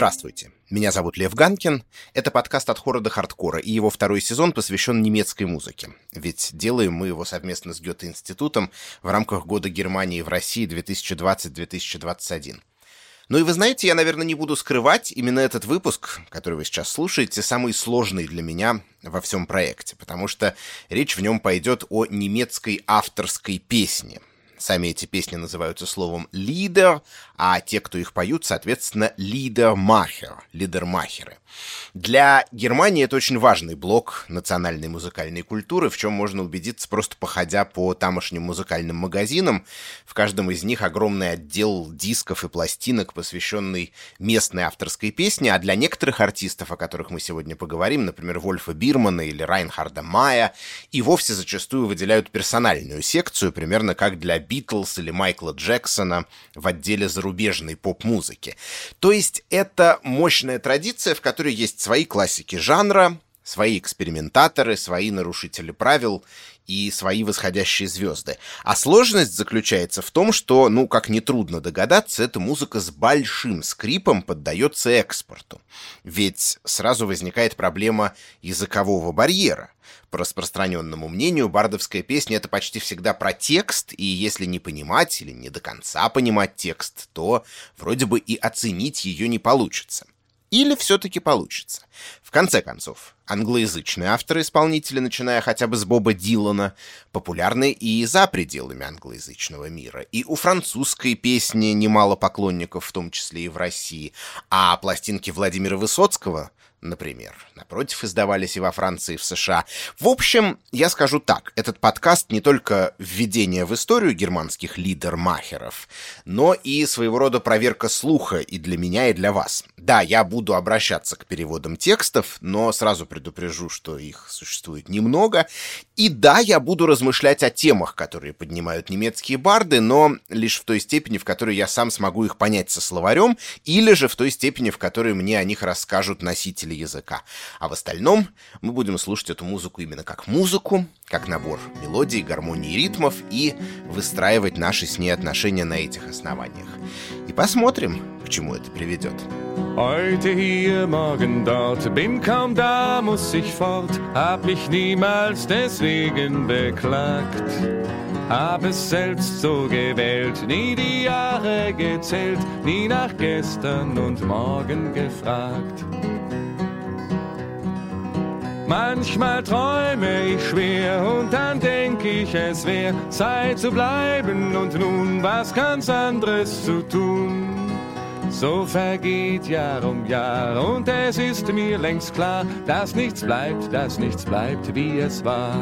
Здравствуйте, меня зовут Лев Ганкин. Это подкаст «От хора до хардкора», и его второй сезон посвящен немецкой музыке. Ведь делаем мы его совместно с Гёте-институтом в рамках Года Германии в России 2020-2021. Ну и вы знаете, я, наверное, не буду скрывать, именно этот выпуск, который вы сейчас слушаете, самый сложный для меня во всем проекте, потому что речь в нем пойдет о немецкой авторской песне — Сами эти песни называются словом «лидер», а те, кто их поют, соответственно, «лидермахер», «лидермахеры». Для Германии это очень важный блок национальной музыкальной культуры, в чем можно убедиться, просто походя по тамошним музыкальным магазинам. В каждом из них огромный отдел дисков и пластинок, посвященный местной авторской песне, а для некоторых артистов, о которых мы сегодня поговорим, например, Вольфа Бирмана или Райнхарда Мая, и вовсе зачастую выделяют персональную секцию, примерно как для Битлз или Майкла Джексона в отделе зарубежной поп-музыки. То есть это мощная традиция, в которой есть свои классики жанра, свои экспериментаторы, свои нарушители правил и свои восходящие звезды. А сложность заключается в том, что, ну, как нетрудно догадаться, эта музыка с большим скрипом поддается экспорту. Ведь сразу возникает проблема языкового барьера. По распространенному мнению, бардовская песня — это почти всегда про текст, и если не понимать или не до конца понимать текст, то вроде бы и оценить ее не получится. Или все-таки получится? В конце концов, англоязычные авторы-исполнители, начиная хотя бы с Боба Дилана, популярны и за пределами англоязычного мира. И у французской песни немало поклонников, в том числе и в России. А пластинки Владимира Высоцкого например. Напротив, издавались и во Франции, и в США. В общем, я скажу так, этот подкаст не только введение в историю германских лидермахеров, но и своего рода проверка слуха и для меня, и для вас. Да, я буду обращаться к переводам текстов, но сразу предупрежу, что их существует немного. И да, я буду размышлять о темах, которые поднимают немецкие барды, но лишь в той степени, в которой я сам смогу их понять со словарем, или же в той степени, в которой мне о них расскажут носители носители языка. А в остальном мы будем слушать эту музыку именно как музыку, как набор мелодий, гармонии ритмов и выстраивать наши с ней отношения на этих основаниях. И посмотрим, к чему это приведет. Heute hier, morgen dort, bin kaum da, muss ich fort, hab mich niemals deswegen beklagt. Hab es selbst so gewählt, nie die Jahre gezählt, nie nach gestern und morgen gefragt. Manchmal träume ich schwer und dann denk ich, es wäre Zeit zu bleiben und nun was ganz anderes zu tun. So vergeht Jahr um Jahr und es ist mir längst klar, dass nichts bleibt, dass nichts bleibt, wie es war.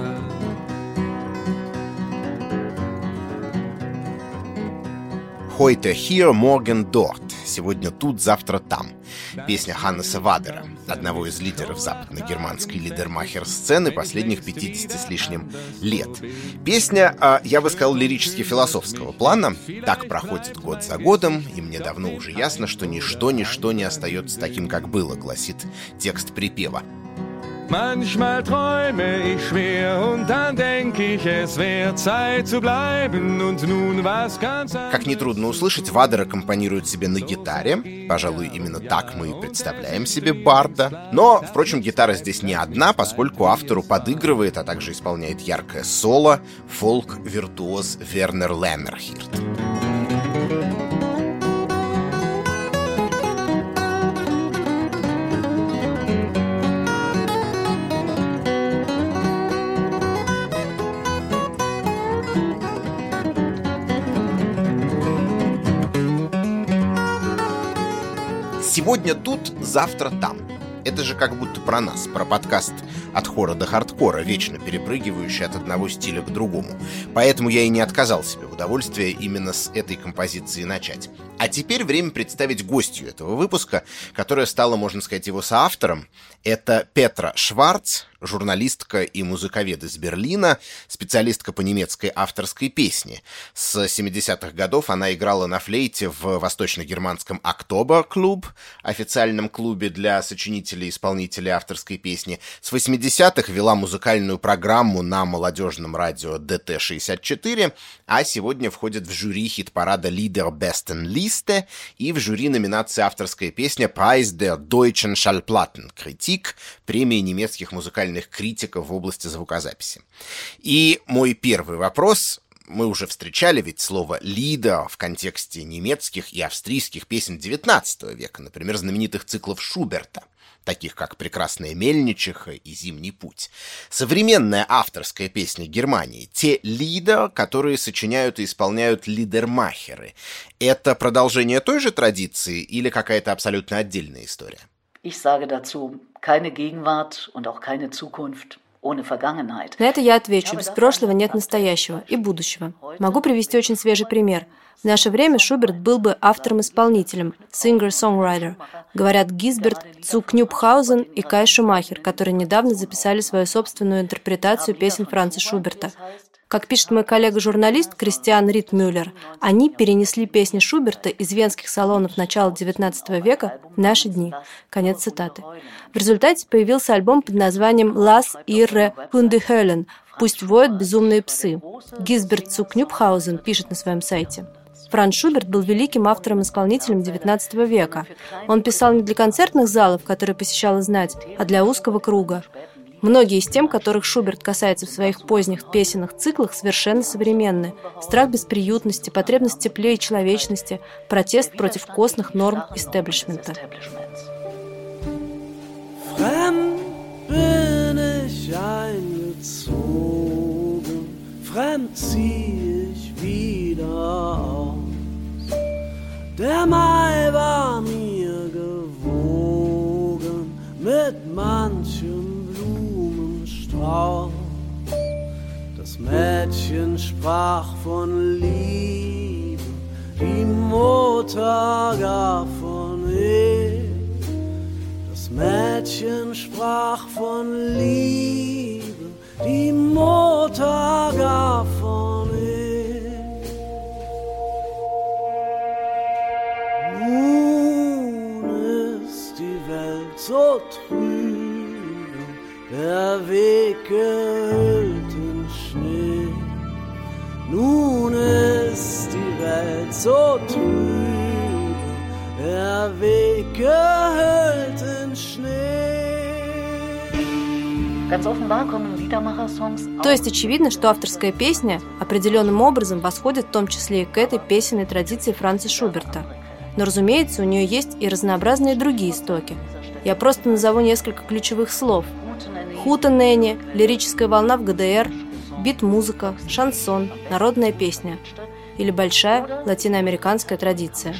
Heute hier, morgen dort. Сегодня тут, завтра там. Песня Ханнеса Вадера, одного из лидеров западно-германской лидермахер-сцены последних 50 с лишним лет. Песня, а, я бы сказал, лирически-философского плана. Так проходит год за годом, и мне давно уже ясно, что ничто-ничто не остается таким, как было, гласит текст припева. Manchmal träume ich schwer und dann denke ich, es wäre Zeit zu bleiben und nun was ganz Как нетрудно услышать, Вадер аккомпанирует себе на гитаре. Пожалуй, именно так мы и представляем себе Барда. Но, впрочем, гитара здесь не одна, поскольку автору подыгрывает, а также исполняет яркое соло фолк-виртуоз Вернер Леммерхирт. Сегодня тут, завтра там. Это же как будто про нас, про подкаст от хора до хардкора, вечно перепрыгивающий от одного стиля к другому. Поэтому я и не отказал себе в удовольствии именно с этой композиции начать. А теперь время представить гостью этого выпуска, которая стала, можно сказать, его соавтором. Это Петра Шварц, журналистка и музыковед из Берлина, специалистка по немецкой авторской песне. С 70-х годов она играла на флейте в восточно-германском «Октобер-клуб», официальном клубе для сочинителей и исполнителей авторской песни. С 80-х вела музыкальную программу на молодежном радио ДТ-64, а сегодня входит в жюри хит-парада «Лидер Besten Liste» и в жюри номинации авторская песня «Preis der Deutschen Schallplatten» — критик премии немецких музыкальных критиков в области звукозаписи. И мой первый вопрос. Мы уже встречали ведь слово «лидер» в контексте немецких и австрийских песен XIX века, например, знаменитых циклов Шуберта таких как «Прекрасная мельничиха» и «Зимний путь». Современная авторская песня Германии — те лидер, которые сочиняют и исполняют лидермахеры. Это продолжение той же традиции или какая-то абсолютно отдельная история? Ich sage dazu keine Gegenwart und auch keine Zukunft. На это я отвечу. Без прошлого нет настоящего и будущего. Могу привести очень свежий пример. В наше время Шуберт был бы автором-исполнителем, singer-songwriter. Говорят Гизберт, Цук Нюбхаузен и Кай Шумахер, которые недавно записали свою собственную интерпретацию песен Франца Шуберта. Как пишет мой коллега-журналист Кристиан Ритмюллер, они перенесли песни Шуберта из венских салонов начала XIX века в наши дни. Конец цитаты. В результате появился альбом под названием «Las ihre Hundehöllen» «Пусть воют безумные псы». Гизберт Цукнюбхаузен пишет на своем сайте. Франц Шуберт был великим автором-исполнителем XIX века. Он писал не для концертных залов, которые посещала знать, а для узкого круга. Многие из тем, которых Шуберт касается в своих поздних песенных циклах, совершенно современны. Страх бесприютности, потребность тепле и человечности, протест против костных норм истеблишмента. Der Mai war mir gewogen mit manchem Frau. Das Mädchen sprach von Liebe, die Mutter gar von Ehe. Das Mädchen sprach von Liebe, die Mutter gar von Ehe. Nun ist die Welt so trüb der Weg gehüllt in Schnee. Nun ist die Welt so trüb, der Weg gehüllt in Schnee. То есть очевидно, что авторская песня определенным образом восходит в том числе и к этой песенной традиции Франца Шуберта. Но, разумеется, у нее есть и разнообразные другие истоки. Я просто назову несколько ключевых слов – Хутенене, лирическая волна в ГДР, бит-музыка, шансон, народная песня или большая латиноамериканская традиция.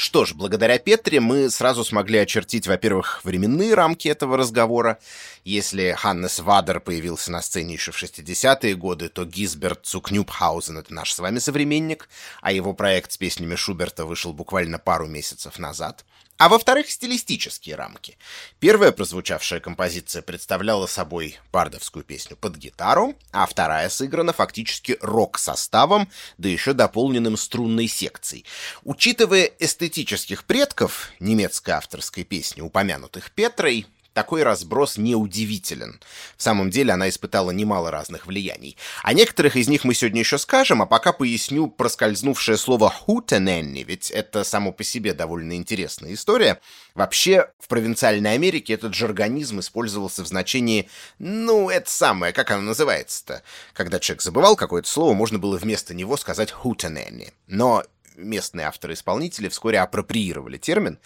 Что ж, благодаря Петре мы сразу смогли очертить, во-первых, временные рамки этого разговора. Если Ханнес Вадер появился на сцене еще в 60-е годы, то Гизберт Цукнюбхаузен — это наш с вами современник, а его проект с песнями Шуберта вышел буквально пару месяцев назад. А во-вторых, стилистические рамки. Первая прозвучавшая композиция представляла собой бардовскую песню под гитару, а вторая сыграна фактически рок-составом, да еще дополненным струнной секцией. Учитывая эстетических предков немецкой авторской песни, упомянутых Петрой, такой разброс неудивителен. В самом деле она испытала немало разных влияний. О некоторых из них мы сегодня еще скажем, а пока поясню проскользнувшее слово «хутененни», ведь это само по себе довольно интересная история. Вообще, в провинциальной Америке этот жаргонизм использовался в значении «ну, это самое, как оно называется-то?» Когда человек забывал какое-то слово, можно было вместо него сказать «хутененни». Но местные авторы-исполнители вскоре апроприировали термин,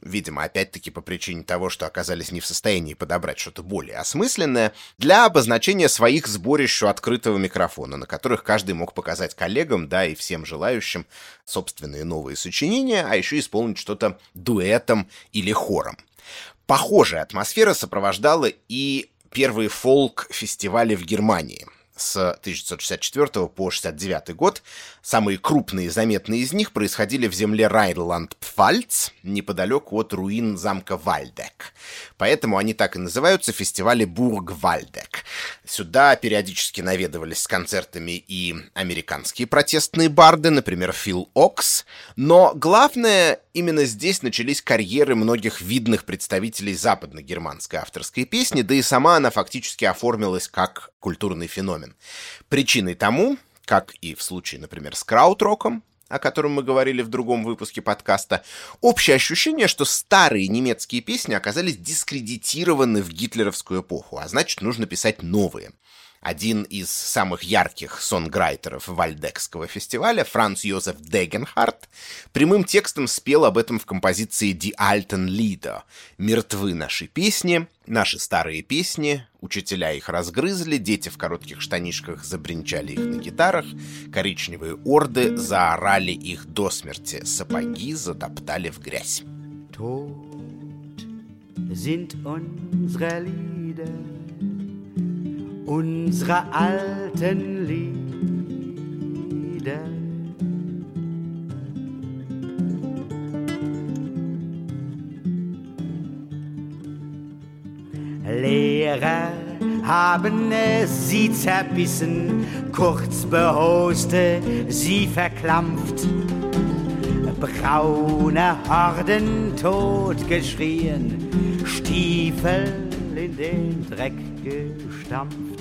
видимо, опять-таки по причине того, что оказались не в состоянии подобрать что-то более осмысленное, для обозначения своих сборищ у открытого микрофона, на которых каждый мог показать коллегам, да, и всем желающим собственные новые сочинения, а еще исполнить что-то дуэтом или хором. Похожая атмосфера сопровождала и первые фолк-фестивали в Германии – с 1964 по 1969 год. Самые крупные и заметные из них происходили в земле Райнланд-Пфальц, неподалеку от руин замка Вальдек. Поэтому они так и называются фестивали Бург-Вальдек. Сюда периодически наведывались с концертами и американские протестные барды, например, Фил Окс. Но главное, именно здесь начались карьеры многих видных представителей западно-германской авторской песни, да и сама она фактически оформилась как культурный феномен. Причиной тому, как и в случае, например, с краудроком, о котором мы говорили в другом выпуске подкаста, общее ощущение, что старые немецкие песни оказались дискредитированы в гитлеровскую эпоху, а значит, нужно писать новые. Один из самых ярких сонграйтеров Вальдекского фестиваля, Франц Йозеф Дегенхарт, прямым текстом спел об этом в композиции «Die alten Lieder» — «Мертвы наши песни», «Наши старые песни», учителя их разгрызли, дети в коротких штанишках забринчали их на гитарах, коричневые орды заорали их до смерти, сапоги затоптали в грязь. Sind unsere Lieder unsere alten Lieder. Lehrer haben es sie zerbissen, kurz behoste, sie verklampft. Braune Horden totgeschrien, Stiefel in den Dreck gestampft.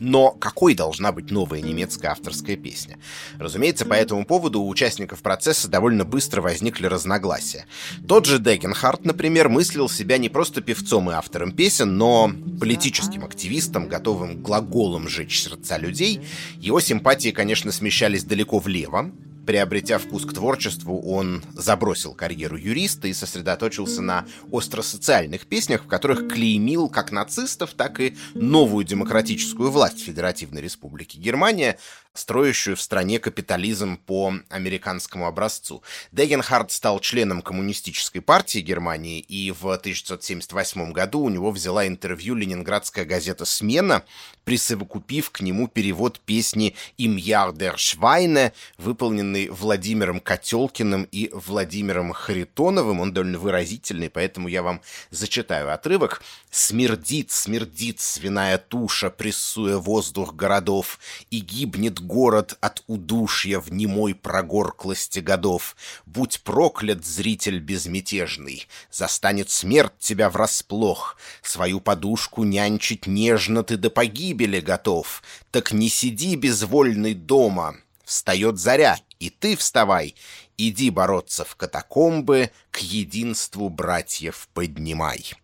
Но какой должна быть новая немецкая авторская песня? Разумеется, по этому поводу у участников процесса довольно быстро возникли разногласия. Тот же Дегенхарт, например, мыслил себя не просто певцом и автором песен, но политическим активистом, готовым глаголом жечь сердца людей. Его симпатии, конечно, смещались далеко влево, Приобретя вкус к творчеству, он забросил карьеру юриста и сосредоточился на остросоциальных песнях, в которых клеймил как нацистов, так и новую демократическую власть Федеративной Республики Германия, строящую в стране капитализм по американскому образцу. Дегенхард стал членом Коммунистической партии Германии, и в 1978 году у него взяла интервью ленинградская газета «Смена», присовокупив к нему перевод песни «Им Ярдер Швайне», выполненный Владимиром Котелкиным и Владимиром Харитоновым. Он довольно выразительный, поэтому я вам зачитаю отрывок. «Смердит, смердит свиная туша, прессуя воздух городов, и гибнет город от удушья в немой прогорклости годов. Будь проклят, зритель безмятежный, застанет смерть тебя врасплох. Свою подушку нянчить нежно ты до погибели готов. Так не сиди безвольный дома. Встает заря, и ты вставай. Иди бороться в катакомбы, к единству братьев поднимай.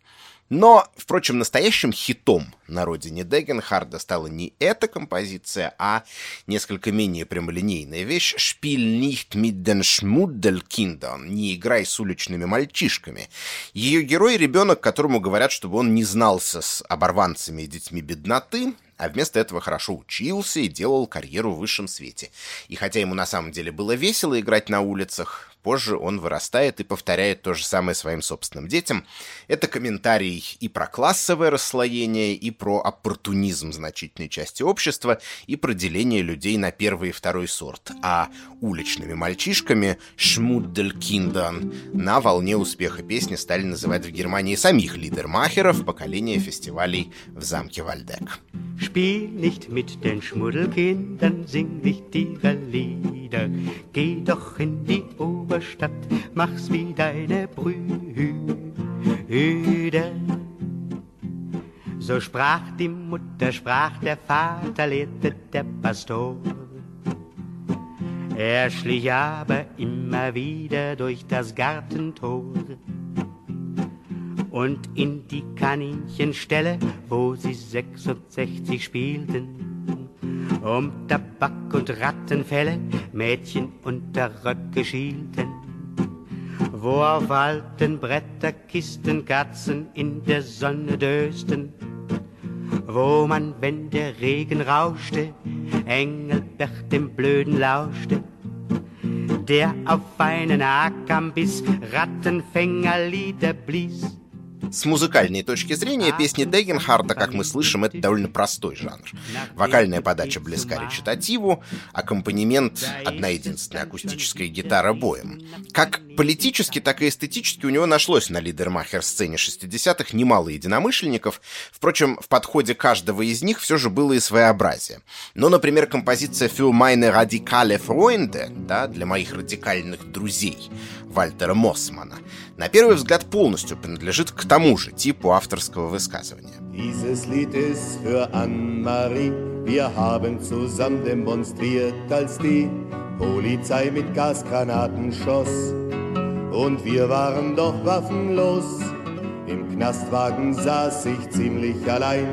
Но, впрочем, настоящим хитом на родине Дегенхарда стала не эта композиция, а несколько менее прямолинейная вещь «Шпиль nicht mit den Schmuddelkindern» — «Не играй с уличными мальчишками». Ее герой — ребенок, которому говорят, чтобы он не знался с оборванцами и детьми бедноты, а вместо этого хорошо учился и делал карьеру в высшем свете. И хотя ему на самом деле было весело играть на улицах, Позже он вырастает и повторяет то же самое своим собственным детям. Это комментарий и про классовое расслоение, и про оппортунизм значительной части общества, и про деление людей на первый и второй сорт. А уличными мальчишками Шмудделькиндан на волне успеха песни стали называть в Германии самих лидермахеров поколения фестивалей в замке Вальдек. Spiel nicht mit den Schmuddelkindern, sing nicht ihre Lieder. Geh doch in die Oberstadt, mach's wie deine Brüder. So sprach die Mutter, sprach der Vater, lehrte der Pastor. Er schlich aber immer wieder durch das Gartentor und in die Kaninchenstelle, wo sie 66 spielten. Um Tabak und Rattenfälle Mädchen unter Röcke schielten. Wo auf alten Bretterkisten Katzen in der Sonne dösten. Wo man, wenn der Regen rauschte, Engelbert dem Blöden lauschte der auf einen Ackerbiss Rattenfängerlieder blies С музыкальной точки зрения, песни Дегенхарда, как мы слышим, это довольно простой жанр. Вокальная подача близка речитативу, аккомпанемент — одна единственная акустическая гитара боем. Как политически, так и эстетически у него нашлось на лидермахер-сцене 60-х немало единомышленников. Впрочем, в подходе каждого из них все же было и своеобразие. Ну, например, композиция «Für meine radikale Freunde», да, для моих радикальных друзей, Вальтера Моссмана, на первый взгляд полностью принадлежит к тому же типу авторского высказывания. Dieses Lied ist für Anne-Marie. Wir haben zusammen demonstriert, als die Polizei mit Gasgranaten schoss. Und wir waren doch waffenlos. Im Knastwagen saß ich ziemlich allein,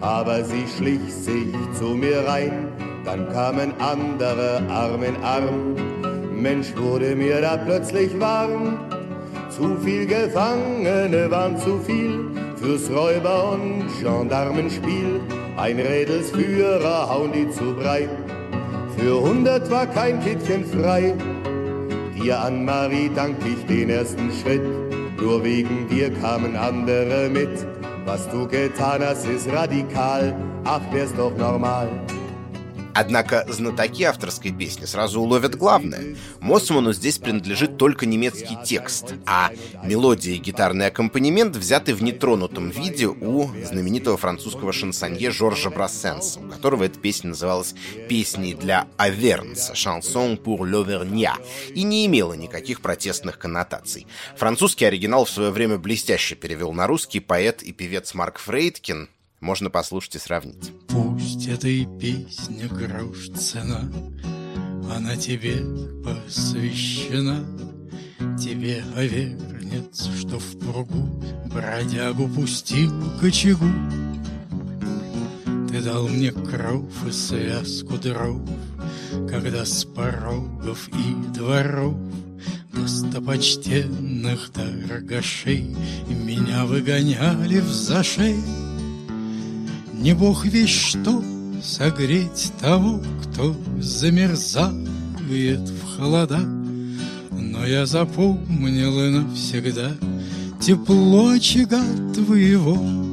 aber sie schlich sich zu mir rein. Dann kamen andere Arm in Arm. Mensch, wurde mir da plötzlich warm. Zu viel Gefangene waren zu viel fürs Räuber- und Gendarmenspiel. Ein Rädelsführer hauen die zu breit. Für hundert war kein Kittchen frei. Dir an Marie dank ich den ersten Schritt. Nur wegen dir kamen andere mit. Was du getan hast, ist radikal. Ach, wär's doch normal. Однако знатоки авторской песни сразу уловят главное. Моссману здесь принадлежит только немецкий текст, а мелодия и гитарный аккомпанемент взяты в нетронутом виде у знаменитого французского шансонье Жоржа Брассенса, у которого эта песня называлась «Песней для Авернса» «Chanson pour l'Auvergnat» и не имела никаких протестных коннотаций. Французский оригинал в свое время блестяще перевел на русский поэт и певец Марк Фрейдкин, можно послушать и сравнить. Пусть этой песне грош цена, Она тебе посвящена, Тебе, овернец, что в пругу Бродягу пустил к очагу. Ты дал мне кров и связку дров, Когда с порогов и дворов Достопочтенных торгашей Меня выгоняли в зашей. Не бог весь что согреть того, кто замерзает в холода. Но я запомнил и навсегда тепло очага твоего.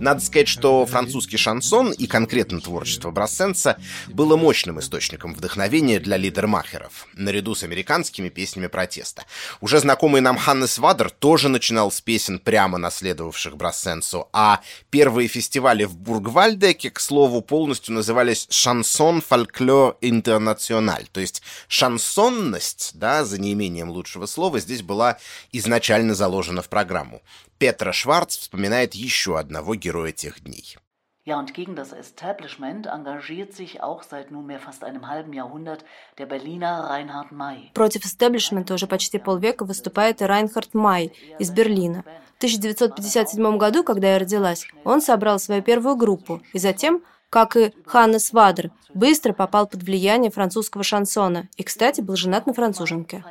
Надо сказать, что французский шансон и конкретно творчество Брассенса было мощным источником вдохновения для лидермахеров, наряду с американскими песнями протеста. Уже знакомый нам Ханнес Вадер тоже начинал с песен, прямо наследовавших Брассенсу, а первые фестивали в Бургвальдеке, к слову, полностью назывались «Шансон фольклор интернациональ», то есть шансонность, да, за неимением лучшего слова, здесь была изначально заложена в программу. Петра Шварц вспоминает еще одного героя тех дней. Ja, und gegen das Establishment engagiert sich auch seit nunmehr fast einem halben Jahrhundert der Berliner Reinhard May. Против истеблишмента уже почти полвека выступает и Райнхард Май из Берлина. В 1957 году, когда я родилась, он собрал свою первую группу и затем, как и Ханнес Вадер, быстро попал под влияние французского шансона и, кстати, был женат на француженке.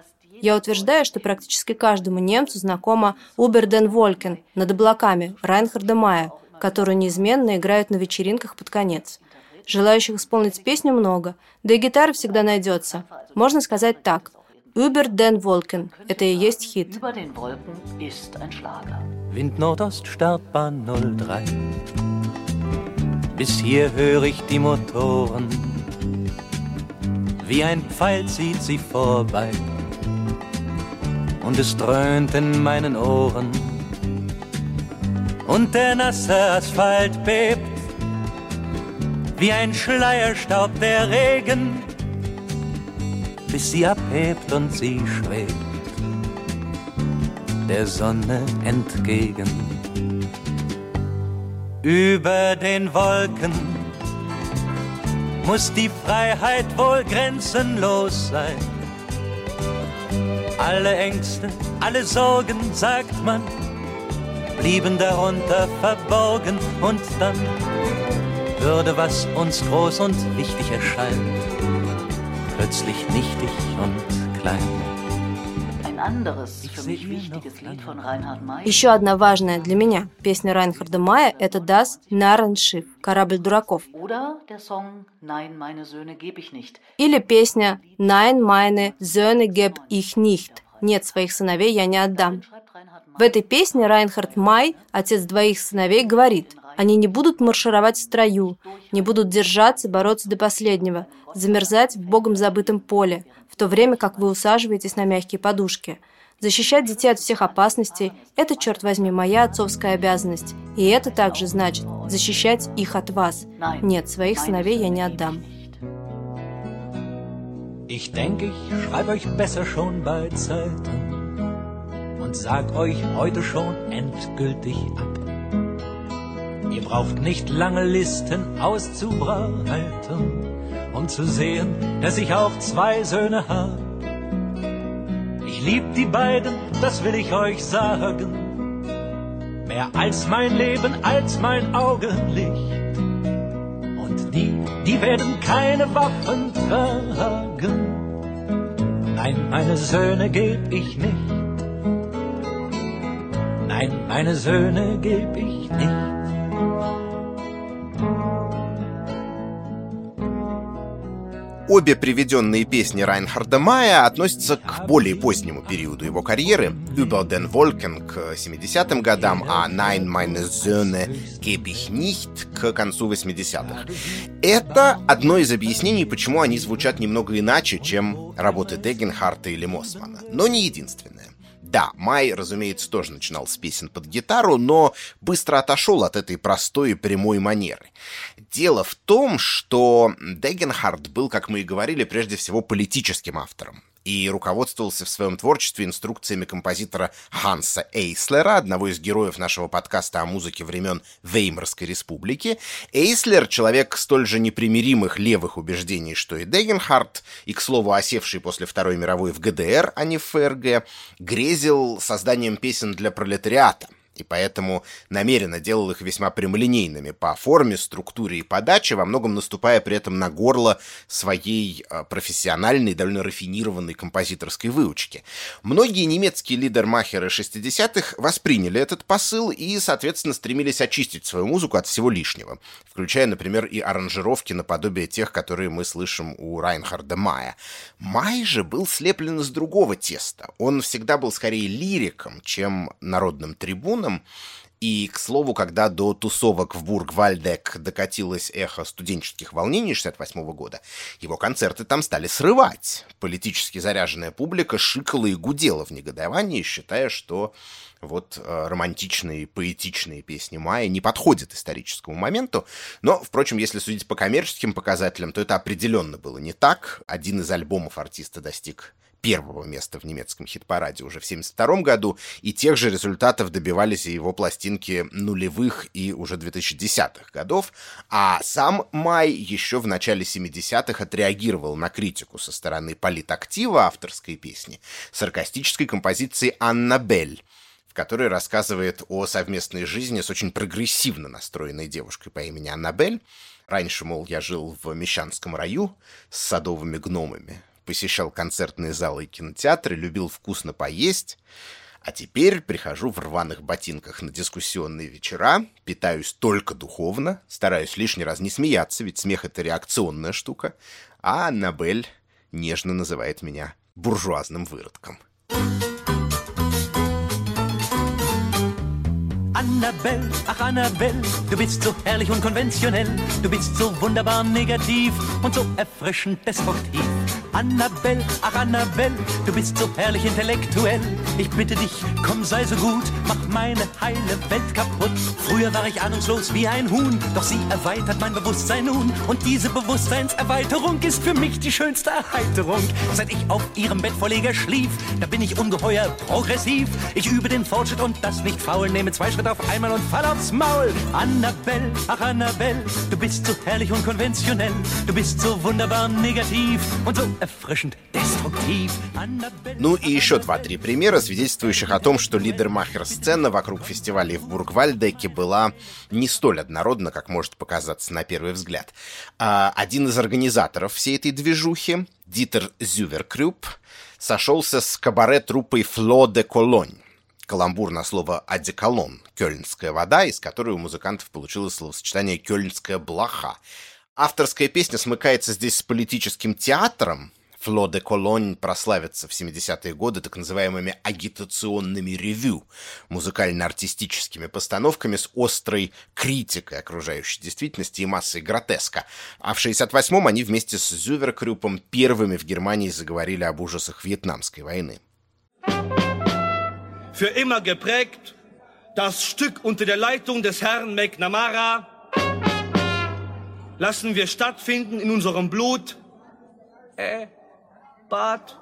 Я утверждаю, что практически каждому немцу знакома Убер Ден Волькен над облаками Райнхарда Мая, которую неизменно играют на вечеринках под конец. Желающих исполнить песню много, да и гитара всегда найдется. Можно сказать так. Über den Wolken. Это и есть хит. Über den Wolken ist ein Schlager. Wind Nordost, Startbahn 03. Bis hier höre ich die Motoren. Wie ein Pfeil zieht sie vorbei. Und es dröhnt in meinen Ohren. Und der nasse Asphalt bebt, wie ein Schleierstaub der Regen, bis sie abhebt und sie schwebt der Sonne entgegen. Über den Wolken muss die Freiheit wohl grenzenlos sein alle Ängste, alle Sorgen, sagt man, blieben darunter verborgen und dann würde, was uns groß und wichtig erscheint, plötzlich nichtig und klein. Еще одна важная для меня песня Райнхарда Мая – это «Das Narrenschiff» – «Корабль дураков». Или песня «Nein, meine Söhne geb ich nicht» – «Нет, своих сыновей я не отдам». В этой песне Райнхард Май, отец двоих сыновей, говорит, они не будут маршировать в строю, не будут держаться, бороться до последнего, замерзать в богом забытом поле, в то время как вы усаживаетесь на мягкие подушки. Защищать детей от всех опасностей – это, черт возьми, моя отцовская обязанность. И это также значит защищать их от вас. Нет, своих сыновей я не отдам. Ich denke, ich schreibe euch besser schon bei Zeiten und sag euch heute schon endgültig ab. Ihr braucht nicht lange Listen auszubreiten, um zu sehen, dass ich auch zwei Söhne hab. Ich lieb die beiden, das will ich euch sagen. Mehr als mein Leben, als mein Augenlicht. Und die, die werden keine Waffen tragen. Nein, meine Söhne geb ich nicht. Nein, meine Söhne geb ich nicht. Обе приведенные песни Райнхарда Мая относятся к более позднему периоду его карьеры, «Über den Wolken» к 70-м годам, а «Nein, meine Söhne geb ich nicht» к концу 80-х. Это одно из объяснений, почему они звучат немного иначе, чем работы Дегенхарта или Мосмана, но не единственное. Да, Май, разумеется, тоже начинал с песен под гитару, но быстро отошел от этой простой и прямой манеры. Дело в том, что Дегенхард был, как мы и говорили, прежде всего политическим автором и руководствовался в своем творчестве инструкциями композитора Ханса Эйслера, одного из героев нашего подкаста о музыке времен Веймарской республики. Эйслер — человек столь же непримиримых левых убеждений, что и Дегенхард, и, к слову, осевший после Второй мировой в ГДР, а не в ФРГ, грезил созданием песен для пролетариата — и поэтому намеренно делал их весьма прямолинейными по форме, структуре и подаче, во многом наступая при этом на горло своей а, профессиональной, довольно рафинированной композиторской выучки. Многие немецкие лидермахеры 60-х восприняли этот посыл и, соответственно, стремились очистить свою музыку от всего лишнего, включая, например, и аранжировки наподобие тех, которые мы слышим у Райнхарда Мая. Май же был слеплен из другого теста. Он всегда был скорее лириком, чем народным трибуном, районом. И, к слову, когда до тусовок в Бург-Вальдек докатилось эхо студенческих волнений 68 года, его концерты там стали срывать. Политически заряженная публика шикала и гудела в негодовании, считая, что вот э, романтичные, поэтичные песни Майя не подходят историческому моменту. Но, впрочем, если судить по коммерческим показателям, то это определенно было не так. Один из альбомов артиста достиг первого места в немецком хит-параде уже в 1972 году, и тех же результатов добивались и его пластинки нулевых и уже 2010-х годов, а сам Май еще в начале 70-х отреагировал на критику со стороны политактива авторской песни саркастической композиции «Аннабель», в которой рассказывает о совместной жизни с очень прогрессивно настроенной девушкой по имени Аннабель. Раньше, мол, я жил в Мещанском раю с садовыми гномами, посещал концертные залы и кинотеатры, любил вкусно поесть. А теперь прихожу в рваных ботинках на дискуссионные вечера, питаюсь только духовно, стараюсь лишний раз не смеяться, ведь смех — это реакционная штука, а Аннабель нежно называет меня буржуазным выродком. Annabelle, ach Annabelle, du bist so herrlich und konventionell, du bist so wunderbar negativ und so erfrischend destruktiv. Annabelle, ach Annabelle, du bist so herrlich intellektuell. Ich bitte dich, komm, sei so gut, mach meine heile Welt kaputt. Früher war ich ahnungslos wie ein Huhn, doch sie erweitert mein Bewusstsein nun. Und diese Bewusstseinserweiterung ist für mich die schönste Erheiterung. Seit ich auf ihrem Bettvorleger schlief, da bin ich ungeheuer progressiv. Ich übe den Fortschritt und das nicht faul, nehme zwei Schritte auf einmal und fall aufs Maul. Annabelle, ach Annabelle, du bist so herrlich und konventionell. Du bist so wunderbar negativ und so Ну и еще два-три примера, свидетельствующих о том, что лидермахер-сцена вокруг фестивалей в Бургвальдеке была не столь однородна, как может показаться на первый взгляд. А один из организаторов всей этой движухи, Дитер Зюверкрюп, сошелся с кабаре-труппой «Фло де Колонь», каламбур на слово «одеколон» — «кёльнская вода», из которой у музыкантов получилось словосочетание «кёльнская блоха». Авторская песня смыкается здесь с политическим театром, Фло де Колонь прославится в 70-е годы так называемыми агитационными ревю, музыкально-артистическими постановками с острой критикой окружающей действительности и массой гротеска. А в 68-м они вместе с Зюверкрюпом первыми в Германии заговорили об ужасах Вьетнамской войны. Für immer geprägt das Stück unter der Leitung des Herrn McNamara lassen wir stattfinden in unserem Blut. Äh, Bad.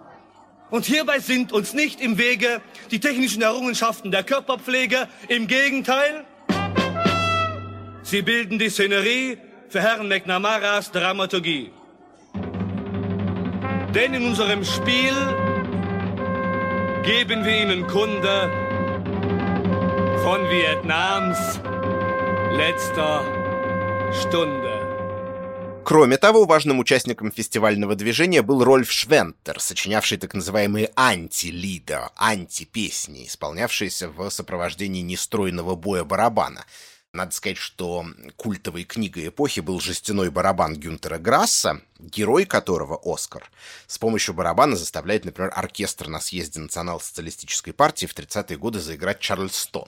Und hierbei sind uns nicht im Wege die technischen Errungenschaften der Körperpflege. Im Gegenteil, sie bilden die Szenerie für Herrn McNamaras Dramaturgie. Denn in unserem Spiel geben wir Ihnen Kunde von Vietnams letzter Stunde. Кроме того, важным участником фестивального движения был Рольф Швентер, сочинявший так называемые анти-лида, анти-песни, исполнявшиеся в сопровождении нестройного боя барабана. Надо сказать, что культовой книгой эпохи был жестяной барабан Гюнтера Грасса, герой которого, Оскар, с помощью барабана заставляет, например, оркестр на съезде национал-социалистической партии в 30-е годы заиграть Чарльстон.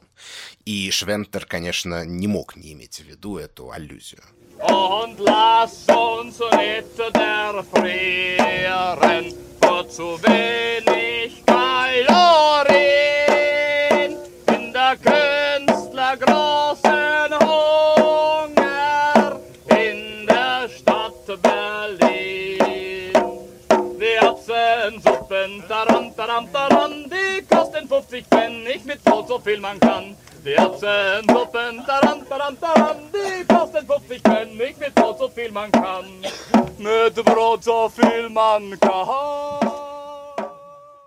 И Швентер, конечно, не мог не иметь в виду эту аллюзию. Und lass uns nicht erfrieren, nur zu wenig Kalorien in der Künstler großen Hunger in der Stadt Berlin. Die Erbsensuppen, taram, taram, taram, die kosten 50 Pfennig mit Brot, so viel man kann. Die Erbsensuppen, taram, taram, taram, die kosten 50 Pfennig mit Brot, so viel man kann. Mit Brot, so viel man kann.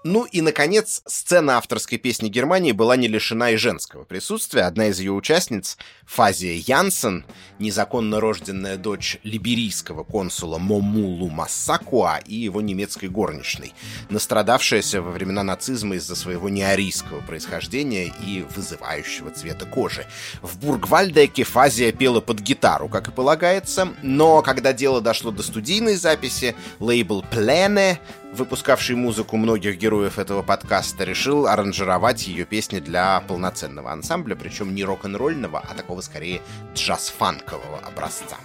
Ну и, наконец, сцена авторской песни Германии была не лишена и женского присутствия. Одна из ее участниц, Фазия Янсен, незаконно рожденная дочь либерийского консула Момулу Массакуа и его немецкой горничной, настрадавшаяся во времена нацизма из-за своего неарийского происхождения и вызывающего цвета кожи. В Бургвальдеке Фазия пела под гитару, как и полагается, но когда дело дошло до студийной записи, лейбл Плене выпускавший музыку многих героев этого подкаста, решил аранжировать ее песни для полноценного ансамбля, причем не рок-н-ролльного, а такого скорее джаз-фанкового образца.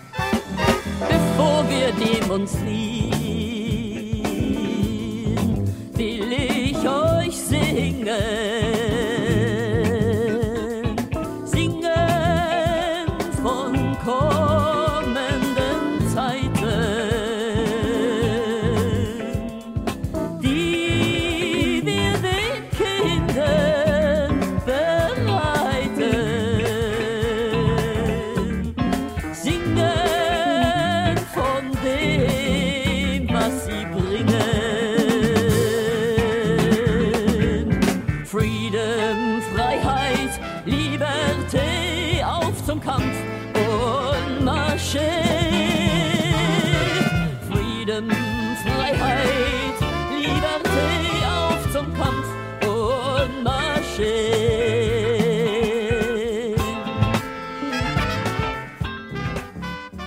Will ich euch. Singen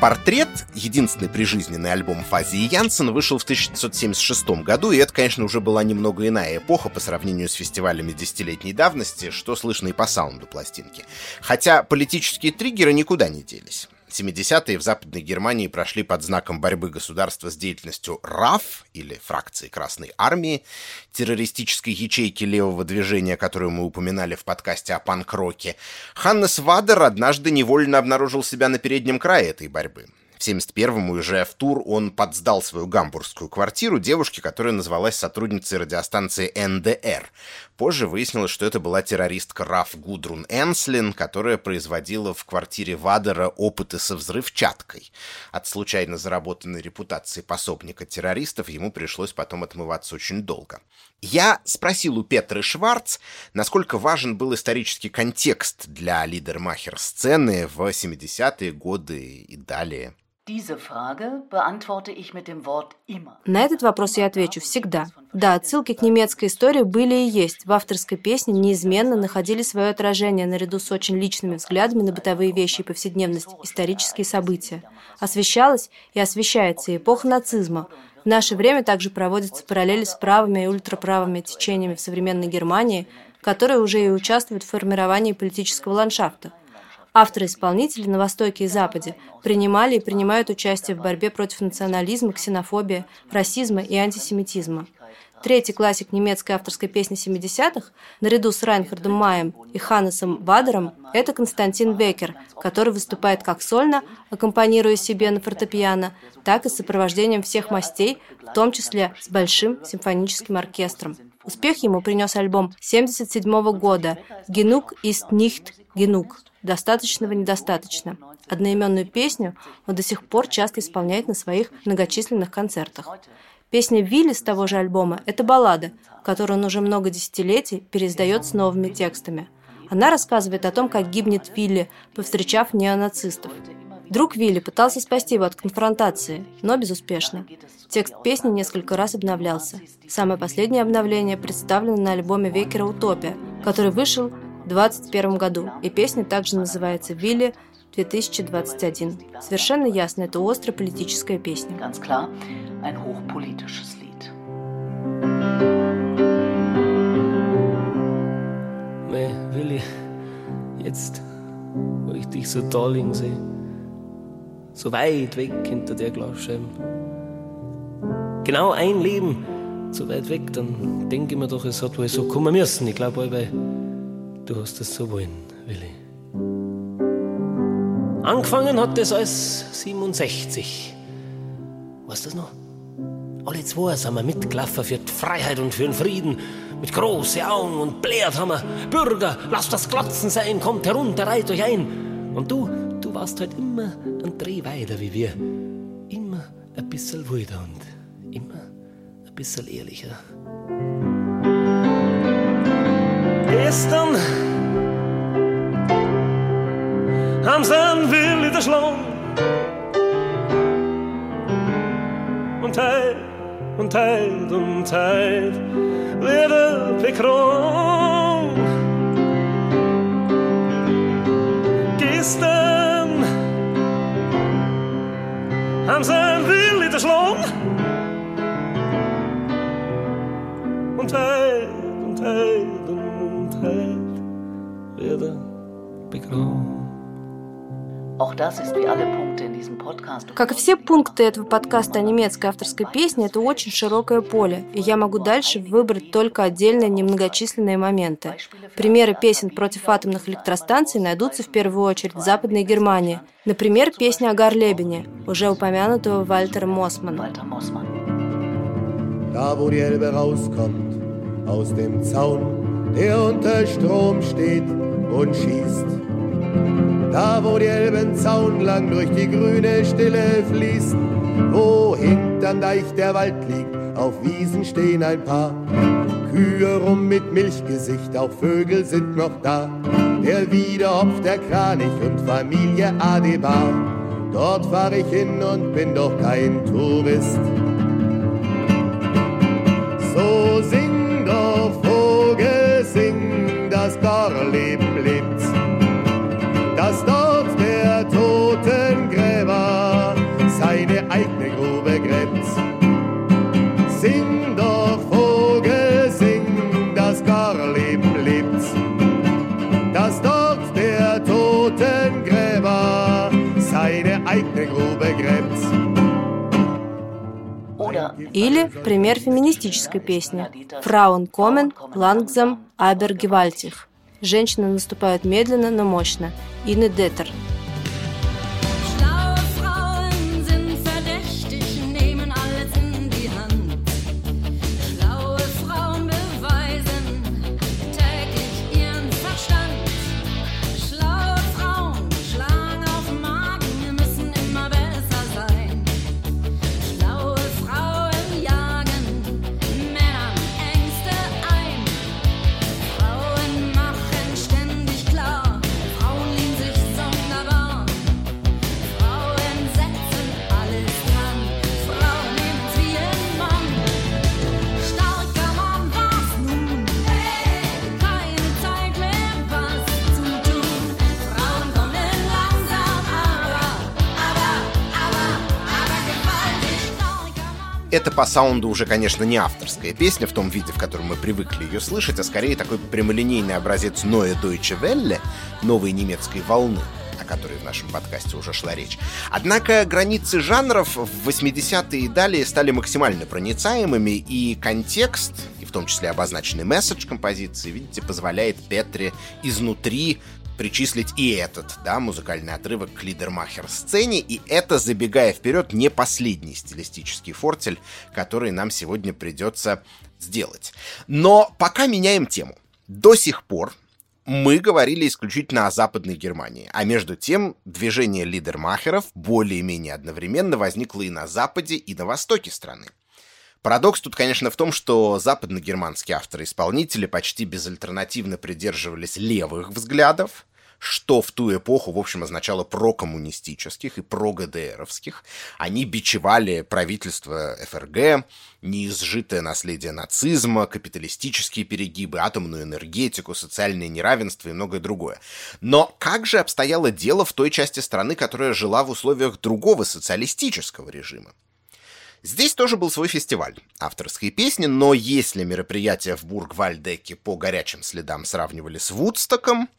Портрет, единственный прижизненный альбом Фази Янсен, вышел в 1976 году, и это, конечно, уже была немного иная эпоха по сравнению с фестивалями десятилетней давности, что слышно и по саунду пластинки. Хотя политические триггеры никуда не делись. 70-е в Западной Германии прошли под знаком борьбы государства с деятельностью РАФ, или фракции Красной Армии, террористической ячейки левого движения, которую мы упоминали в подкасте о панк-роке. Ханнес Вадер однажды невольно обнаружил себя на переднем крае этой борьбы. В 71-м, уезжая в тур, он подсдал свою гамбургскую квартиру девушке, которая назвалась сотрудницей радиостанции НДР. Позже выяснилось, что это была террористка Раф Гудрун Энслин, которая производила в квартире Вадера опыты со взрывчаткой. От случайно заработанной репутации пособника террористов ему пришлось потом отмываться очень долго. Я спросил у Петры Шварц, насколько важен был исторический контекст для лидермахер-сцены в 70-е годы и далее. На этот вопрос я отвечу всегда. Да, отсылки к немецкой истории были и есть. В авторской песне неизменно находили свое отражение наряду с очень личными взглядами на бытовые вещи и повседневность, исторические события. Освещалась и освещается эпоха нацизма. В наше время также проводятся параллели с правыми и ультраправыми течениями в современной Германии, которые уже и участвуют в формировании политического ландшафта. Авторы-исполнители на Востоке и Западе принимали и принимают участие в борьбе против национализма, ксенофобии, расизма и антисемитизма. Третий классик немецкой авторской песни 70-х, наряду с Райнхардом Маем и Ханнесом Бадером, это Константин Беккер, который выступает как сольно, аккомпанируя себе на фортепиано, так и с сопровождением всех мастей, в том числе с большим симфоническим оркестром. Успех ему принес альбом 1977 года «Genug ist nicht genug» «Достаточного недостаточно». Одноименную песню он до сих пор часто исполняет на своих многочисленных концертах. Песня Вилли с того же альбома – это баллада, которую он уже много десятилетий переиздает с новыми текстами. Она рассказывает о том, как гибнет Вилли, повстречав неонацистов. Друг Вилли пытался спасти его от конфронтации, но безуспешно. Текст песни несколько раз обновлялся. Самое последнее обновление представлено на альбоме Векера «Утопия», который вышел 2021 году, и песня также называется «Вилли 2021». Совершенно ясно, это острая политическая песня. ein hochpolitisches Lied. Nee, Willi, jetzt, wo ich dich so da liegen sehe, so weit weg hinter der Glasscheibe, genau ein Leben so weit weg, dann denke ich mir doch, es hat wohl so kommen müssen. Ich glaube, weil du hast es so wollen, Willi. Angefangen hat das als 67. Weißt du das noch? Alle zwei sind wir mitgelaufen für die Freiheit und für den Frieden. Mit großen Augen und blärt haben wir, Bürger, lasst das Glotzen sein, kommt herunter, reiht euch ein. Und du, du warst halt immer ein Dreh weiter wie wir. Immer ein bisschen wilder und immer ein bisschen ehrlicher gestern haben sie einen Willen niederschlagen. Und Heid, und Heid, und Heid wird er bekront. Gestern haben sie einen Willen niederschlagen. Und Heid, und Heid Как и все пункты этого подкаста о немецкой авторской песне, это очень широкое поле, и я могу дальше выбрать только отдельные немногочисленные моменты. Примеры песен против атомных электростанций найдутся в первую очередь в Западной Германии. Например, песня о Гарлебене, уже упомянутого Вальтера Моссмана. Da, wo die Elbe rauskommt, aus dem Zaun, der unter Strom steht und schießt. Da, wo die Elbenzaun lang durch die grüne Stille fließt, wo hinterm Deich der Wald liegt, auf Wiesen stehen ein paar Kühe rum mit Milchgesicht, auch Vögel sind noch da. Der Wiederhopf, der Kranich und Familie Adebar. Dort fahr ich hin und bin doch kein Tourist. So sing doch, Vogel, sing, das Gorleben Или пример феминистической песни. «Frauen kommen langsam aber gewaltig» Женщины наступают медленно, но мощно. Инны Детер – по саунду уже, конечно, не авторская песня в том виде, в котором мы привыкли ее слышать, а скорее такой прямолинейный образец Neue Deutsche Welle, новой немецкой волны, о которой в нашем подкасте уже шла речь. Однако границы жанров в 80-е и далее стали максимально проницаемыми, и контекст, и в том числе обозначенный месседж композиции, видите, позволяет Петре изнутри причислить и этот, да, музыкальный отрывок к лидермахер-сцене, и это, забегая вперед, не последний стилистический фортель, который нам сегодня придется сделать. Но пока меняем тему. До сих пор мы говорили исключительно о Западной Германии, а между тем движение лидермахеров более-менее одновременно возникло и на Западе, и на Востоке страны. Парадокс тут, конечно, в том, что западногерманские авторы-исполнители почти безальтернативно придерживались левых взглядов, что в ту эпоху, в общем, означало прокоммунистических и про-ГДРовских. Они бичевали правительство ФРГ, неизжитое наследие нацизма, капиталистические перегибы, атомную энергетику, социальное неравенство и многое другое. Но как же обстояло дело в той части страны, которая жила в условиях другого социалистического режима? Здесь тоже был свой фестиваль авторской песни, но если мероприятия в Бург-Вальдеке по горячим следам сравнивали с Вудстоком,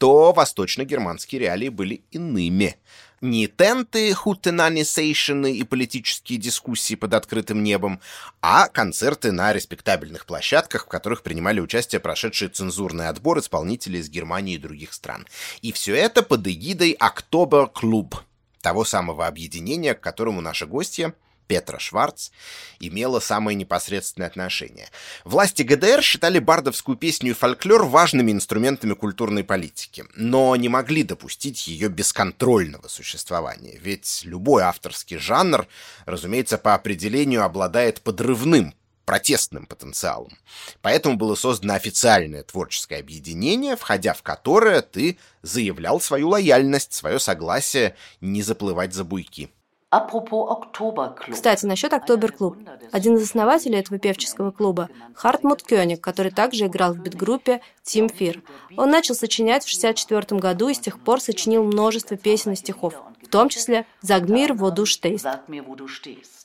то восточно-германские реалии были иными. Не тенты, хутенанисейшены и политические дискуссии под открытым небом, а концерты на респектабельных площадках, в которых принимали участие прошедшие цензурный отбор исполнителей из Германии и других стран. И все это под эгидой Октобер Клуб, того самого объединения, к которому наши гости Петра Шварц, имела самое непосредственное отношение. Власти ГДР считали бардовскую песню и фольклор важными инструментами культурной политики, но не могли допустить ее бесконтрольного существования, ведь любой авторский жанр, разумеется, по определению обладает подрывным протестным потенциалом. Поэтому было создано официальное творческое объединение, входя в которое ты заявлял свою лояльность, свое согласие не заплывать за буйки. Кстати, насчет Октобер-клуб. Один из основателей этого певческого клуба – Хартмут Кёник, который также играл в бит-группе Тим Фир. Он начал сочинять в 1964 году и с тех пор сочинил множество песен и стихов, в том числе «Загмир воду штейст».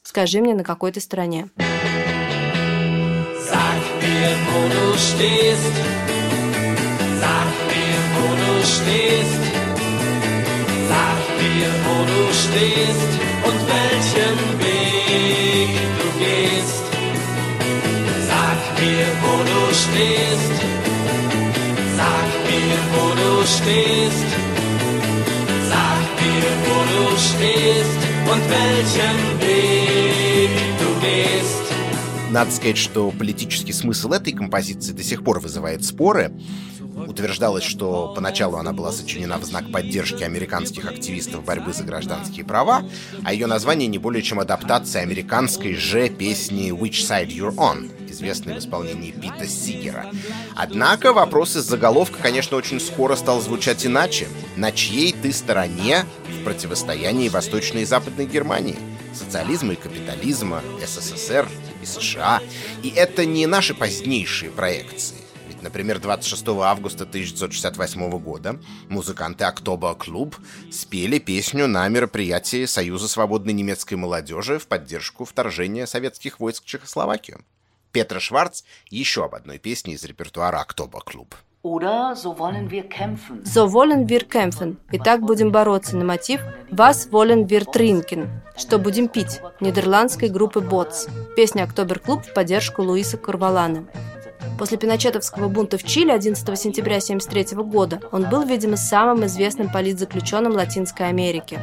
Скажи мне, на какой ты стороне. Sag mir, wo du stehst. Sag mir, wo du stehst. Mir, wo du stehst und welchen Weg du gehst. Sag mir, wo du stehst. Sag mir, wo du stehst. Sag mir, wo du stehst und welchen Weg du gehst. Надо сказать, что политический смысл этой композиции до сих пор вызывает споры. Утверждалось, что поначалу она была сочинена в знак поддержки американских активистов борьбы за гражданские права, а ее название не более чем адаптация американской же песни «Which Side You're On», известной в исполнении Пита Сигера. Однако вопрос из заголовка, конечно, очень скоро стал звучать иначе. На чьей ты стороне в противостоянии Восточной и Западной Германии? Социализма и капитализма, СССР и США. И это не наши позднейшие проекции. Например, 26 августа 1968 года музыканты Октоба Клуб спели песню на мероприятии Союза свободной немецкой молодежи в поддержку вторжения советских войск в Чехословакию. Петра Шварц еще об одной песне из репертуара Октоба Клуб. So wollen wir kämpfen. So wollen wir kämpfen. Итак, будем бороться на мотив Was wollen wir trinken? Что будем пить? Нидерландской группы Bots. Песня Октобер Клуб в поддержку Луиса Курвалана. После пиночетовского бунта в Чили 11 сентября 1973 года он был, видимо, самым известным политзаключенным Латинской Америки.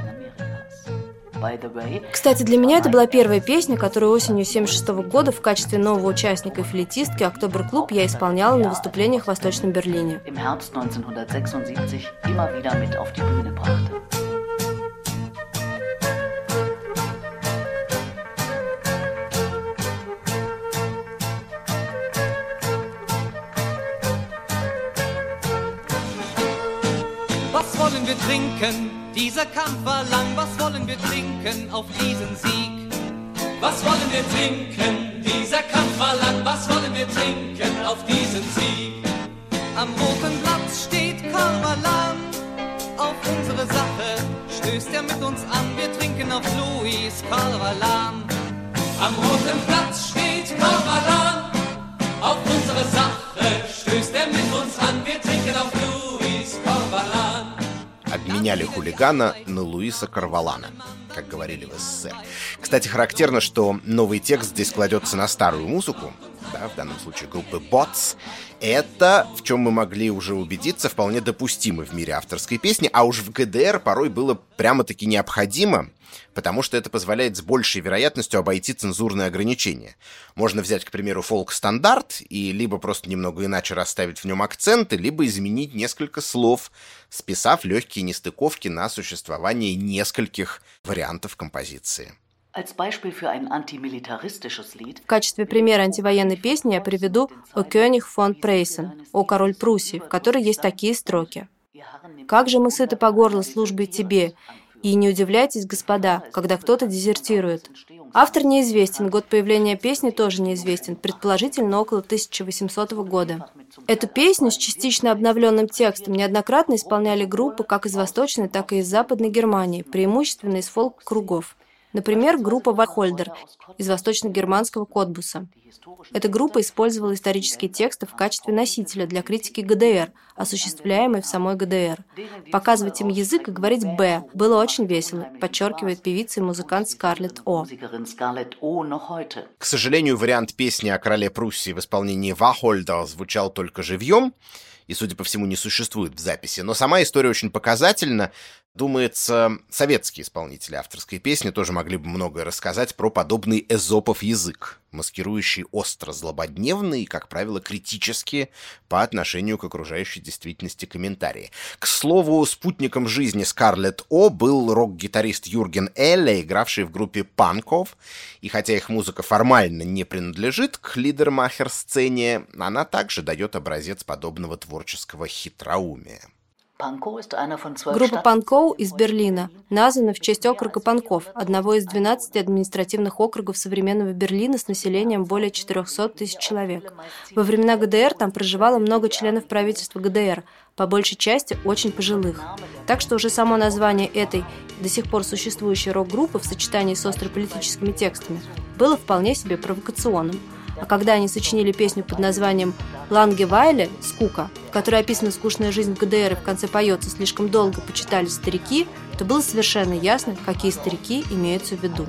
Кстати, для меня это была первая песня, которую осенью 1976 года в качестве нового участника и флейтистки «Октобер Клуб» я исполняла на выступлениях в Восточном Берлине. Wir trinken? Dieser Kampf war lang, was wollen wir trinken auf diesen Sieg? Was wollen wir trinken? Dieser Kampf war lang, was wollen wir trinken auf diesen Sieg? Am roten Blatt steht Karvalan, auf unsere Sache stößt er mit uns an, wir trinken auf Louis Karvalan. Am roten Platz steht Korvalan. Auf unsere Sache stößt er mit uns an. Wir trinken auf Korvalan. Обменяли хулигана на Луиса Карвалана, как говорили в СССР. Кстати, характерно, что новый текст здесь кладется на старую музыку, да, в данном случае группы Bots, это, в чем мы могли уже убедиться, вполне допустимо в мире авторской песни, а уж в ГДР порой было прямо-таки необходимо, потому что это позволяет с большей вероятностью обойти цензурные ограничения. Можно взять, к примеру, фолк-стандарт и либо просто немного иначе расставить в нем акценты, либо изменить несколько слов, списав легкие нестыковки на существование нескольких вариантов композиции. В качестве примера антивоенной песни я приведу «О König von Preußen» «О король Пруссии», в которой есть такие строки. «Как же мы сыты по горло службой тебе, и не удивляйтесь, господа, когда кто-то дезертирует». Автор неизвестен, год появления песни тоже неизвестен, предположительно около 1800 года. Эту песню с частично обновленным текстом неоднократно исполняли группы как из Восточной, так и из Западной Германии, преимущественно из фолк-кругов. Например, группа Вахольдер из восточно-германского Котбуса. Эта группа использовала исторические тексты в качестве носителя для критики ГДР, осуществляемой в самой ГДР. Показывать им язык и говорить «Б» было очень весело, подчеркивает певица и музыкант Скарлетт О. К сожалению, вариант песни о короле Пруссии в исполнении Вахольда звучал только живьем, и, судя по всему, не существует в записи. Но сама история очень показательна. Думается, советские исполнители авторской песни тоже могли бы многое рассказать про подобный эзопов язык, маскирующий остро злободневные и, как правило, критические по отношению к окружающей действительности комментарии. К слову, спутником жизни Скарлетт О был рок-гитарист Юрген Элле, игравший в группе Панков, и хотя их музыка формально не принадлежит к лидермахер-сцене, она также дает образец подобного творческого хитроумия. Группа Панкоу из Берлина названа в честь округа Панков, одного из 12 административных округов современного Берлина с населением более 400 тысяч человек. Во времена ГДР там проживало много членов правительства ГДР, по большей части очень пожилых. Так что уже само название этой до сих пор существующей рок-группы в сочетании с острополитическими текстами было вполне себе провокационным – а когда они сочинили песню под названием «Лангевайле» — «Скука», в которой описана скучная жизнь в ГДР и в конце поется «Слишком долго почитали старики», то было совершенно ясно, какие старики имеются в виду.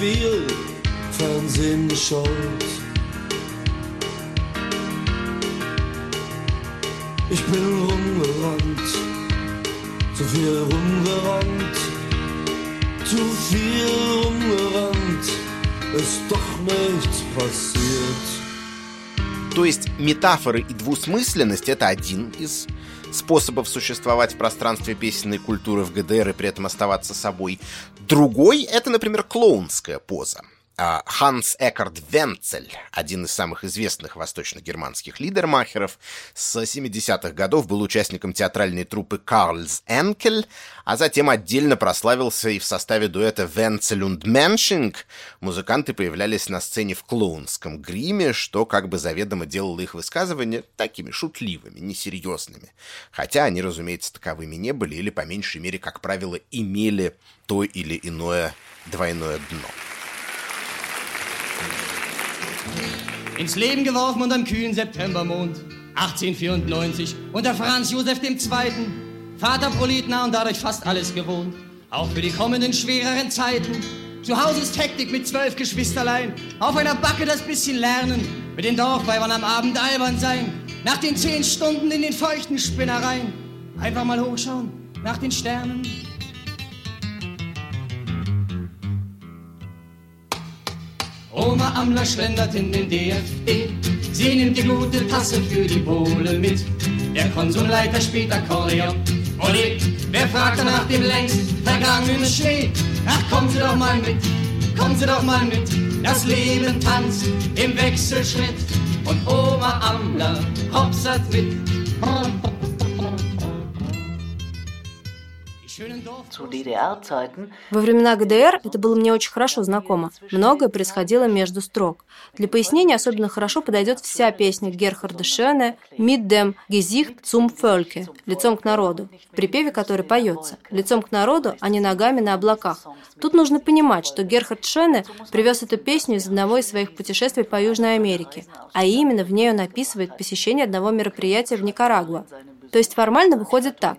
Viel Fernsehen geschaut. Ich bin rumgerannt, zu viel rumgerannt, zu viel rumgerannt, ist doch nichts passiert. То есть метафоры и двусмысленность — это один из способов существовать в пространстве песенной культуры в ГДР и при этом оставаться собой. Другой — это, например, клоунская поза — Ханс Экард Венцель, один из самых известных восточно-германских лидермахеров, с 70-х годов был участником театральной труппы Карлс Энкель, а затем отдельно прославился и в составе дуэта Венцель und Меншинг. Музыканты появлялись на сцене в клоунском гриме, что как бы заведомо делало их высказывания такими шутливыми, несерьезными. Хотя они, разумеется, таковыми не были или, по меньшей мере, как правило, имели то или иное двойное дно. Ins Leben geworfen unterm kühlen Septembermond 1894 unter Franz Josef II. Vater Proletner und dadurch fast alles gewohnt. Auch für die kommenden schwereren Zeiten. Zu Hause ist Hektik mit zwölf Geschwisterlein. Auf einer Backe das bisschen lernen. Mit den Dorfweibern am Abend albern sein. Nach den zehn Stunden in den feuchten Spinnereien. Einfach mal hochschauen nach den Sternen Oma Amler schlendert in den DFB. Sie nimmt die gute Tasse für die Bohle mit. Der Konsumleiter spielt Akkordeon. Olé, wer fragt nach dem längst vergangenen Schnee? Ach, kommen Sie doch mal mit, kommen Sie doch mal mit. Das Leben tanzt im Wechselschritt und Oma Amler hopsert mit. Во времена ГДР это было мне очень хорошо знакомо. Многое происходило между строк. Для пояснения особенно хорошо подойдет вся песня Герхарда Шёне «Mit dem Gesicht zum Völke» – «Лицом к народу», в припеве которой поется «Лицом к народу, а не ногами на облаках». Тут нужно понимать, что Герхард Шёне привез эту песню из одного из своих путешествий по Южной Америке, а именно в ней он описывает посещение одного мероприятия в Никарагуа. То есть формально выходит так.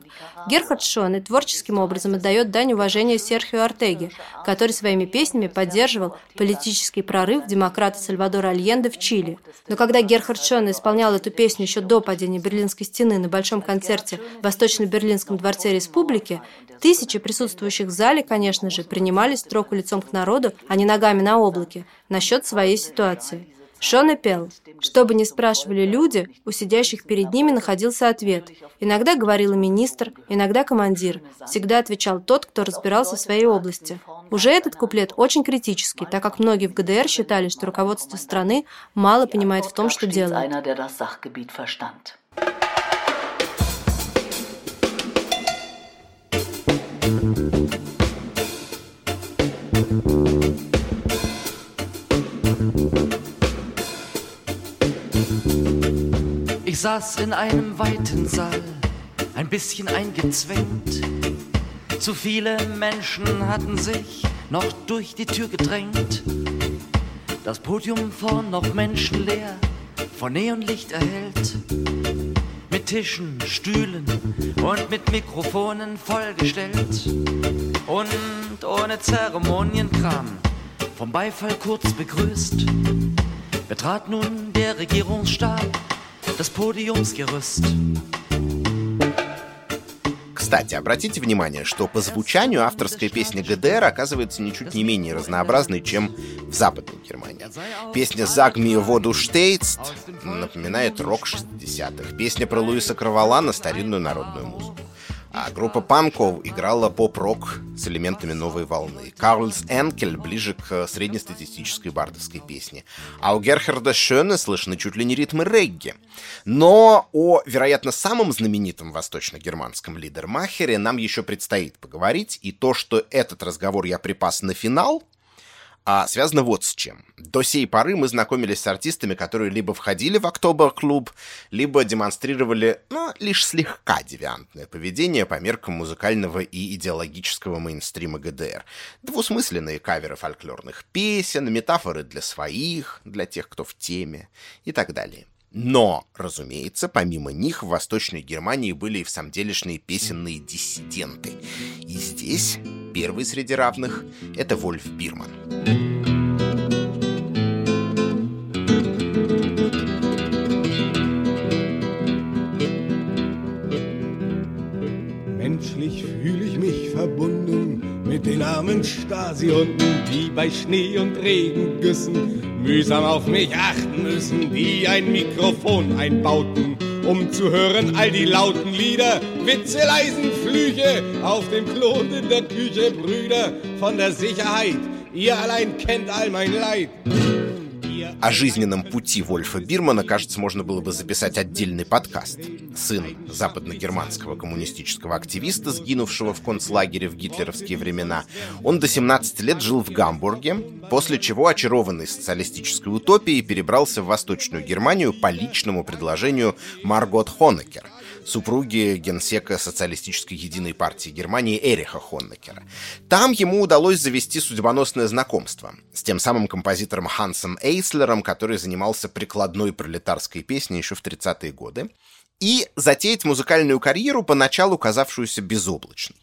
Герхард Шоне творческим образом отдает дань уважения Серхио Артеге, который своими песнями поддерживал политический прорыв демократа Сальвадора Альенде в Чили. Но когда Герхард Шоне исполнял эту песню еще до падения Берлинской стены на большом концерте в Восточно-Берлинском дворце республики, тысячи присутствующих в зале, конечно же, принимали строку лицом к народу, а не ногами на облаке, насчет своей ситуации. Шон пел. Что бы ни спрашивали люди, у сидящих перед ними находился ответ. Иногда говорил министр, иногда командир. Всегда отвечал тот, кто разбирался в своей области. Уже этот куплет очень критический, так как многие в ГДР считали, что руководство страны мало понимает в том, что делает. Ich saß in einem weiten Saal, ein bisschen eingezwängt. Zu viele Menschen hatten sich noch durch die Tür gedrängt. Das Podium vorn noch menschenleer, von Neonlicht erhellt. Mit Tischen, Stühlen und mit Mikrofonen vollgestellt. Und ohne Zeremonienkram, vom Beifall kurz begrüßt, betrat nun der Regierungsstab das Podiumsgerüst. Кстати, обратите внимание, что по звучанию авторская песня ГДР оказывается ничуть не менее разнообразной, чем в Западной Германии. Песня «Заг mir штейц» напоминает рок 60-х. Песня про Луиса Кравалана — старинную народную музыку. А группа панков играла поп-рок с элементами новой волны. Карлс Энкель ближе к среднестатистической бардовской песне. А у Герхарда Шёне слышны чуть ли не ритмы регги. Но о, вероятно, самом знаменитом восточно-германском лидермахере нам еще предстоит поговорить. И то, что этот разговор я припас на финал, а связано вот с чем. До сей поры мы знакомились с артистами, которые либо входили в Октобер-клуб, либо демонстрировали, ну, лишь слегка девиантное поведение по меркам музыкального и идеологического мейнстрима ГДР. Двусмысленные каверы фольклорных песен, метафоры для своих, для тех, кто в теме и так далее. Но, разумеется, помимо них в Восточной Германии были и в самом делешные песенные диссиденты. И здесь первый среди равных — это Вольф Бирман. Menschlich fühle ich mich verbunden mit den armen Stasi-Hunden, die bei Schnee und Regengüssen mühsam auf mich achten müssen, die ein Mikrofon einbauten, um zu hören all die lauten Lieder, Witze, leisen Flüche auf dem Klo und in der Küche, Brüder von der Sicherheit. О жизненном пути Вольфа Бирмана, кажется, можно было бы записать отдельный подкаст. Сын западногерманского коммунистического активиста, сгинувшего в концлагере в гитлеровские времена, он до 17 лет жил в Гамбурге, после чего, очарованный социалистической утопией, перебрался в Восточную Германию по личному предложению Маргот Хонекер, супруги генсека социалистической единой партии Германии Эриха Хоннекера. Там ему удалось завести судьбоносное знакомство с тем самым композитором Хансом Эйслером, который занимался прикладной пролетарской песней еще в 30-е годы, и затеять музыкальную карьеру, поначалу казавшуюся безоблачной.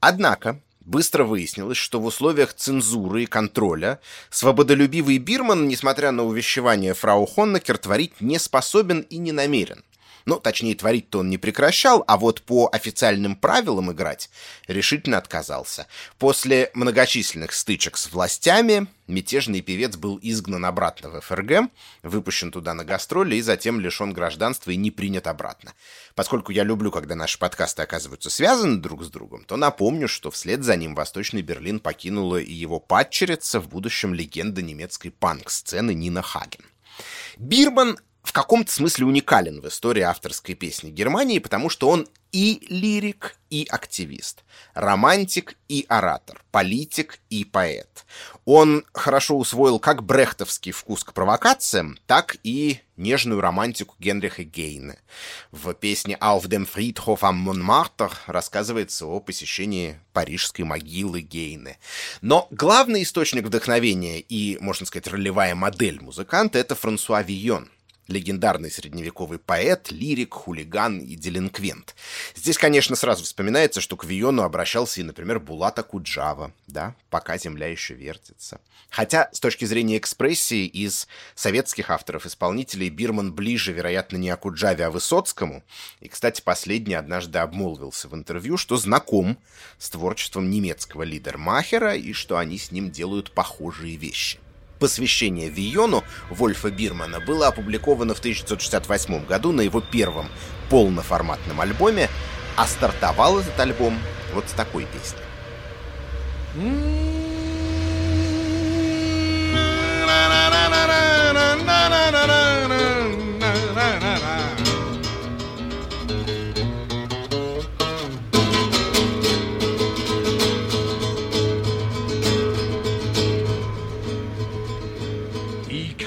Однако, Быстро выяснилось, что в условиях цензуры и контроля свободолюбивый Бирман, несмотря на увещевание фрау Хоннекер, творить не способен и не намерен. Ну, точнее, творить-то он не прекращал, а вот по официальным правилам играть решительно отказался. После многочисленных стычек с властями мятежный певец был изгнан обратно в ФРГ, выпущен туда на гастроли и затем лишен гражданства и не принят обратно. Поскольку я люблю, когда наши подкасты оказываются связаны друг с другом, то напомню, что вслед за ним Восточный Берлин покинула и его падчерица, в будущем легенда немецкой панк-сцены Нина Хаген. Бирман в каком-то смысле уникален в истории авторской песни Германии, потому что он и лирик, и активист, романтик и оратор, политик и поэт. Он хорошо усвоил как брехтовский вкус к провокациям, так и нежную романтику Генриха Гейне. В песне «Auf dem Friedhof am Montmartre» рассказывается о посещении парижской могилы Гейне. Но главный источник вдохновения и, можно сказать, ролевая модель музыканта — это Франсуа Вийон — легендарный средневековый поэт, лирик, хулиган и делинквент. Здесь, конечно, сразу вспоминается, что к Виону обращался и, например, Булата Куджава, да, пока земля еще вертится. Хотя, с точки зрения экспрессии, из советских авторов-исполнителей Бирман ближе, вероятно, не о Куджаве, а Высоцкому. И, кстати, последний однажды обмолвился в интервью, что знаком с творчеством немецкого лидера Махера и что они с ним делают похожие вещи. Посвящение Виону Вольфа Бирмана было опубликовано в 1968 году на его первом полноформатном альбоме, а стартовал этот альбом вот с такой песней.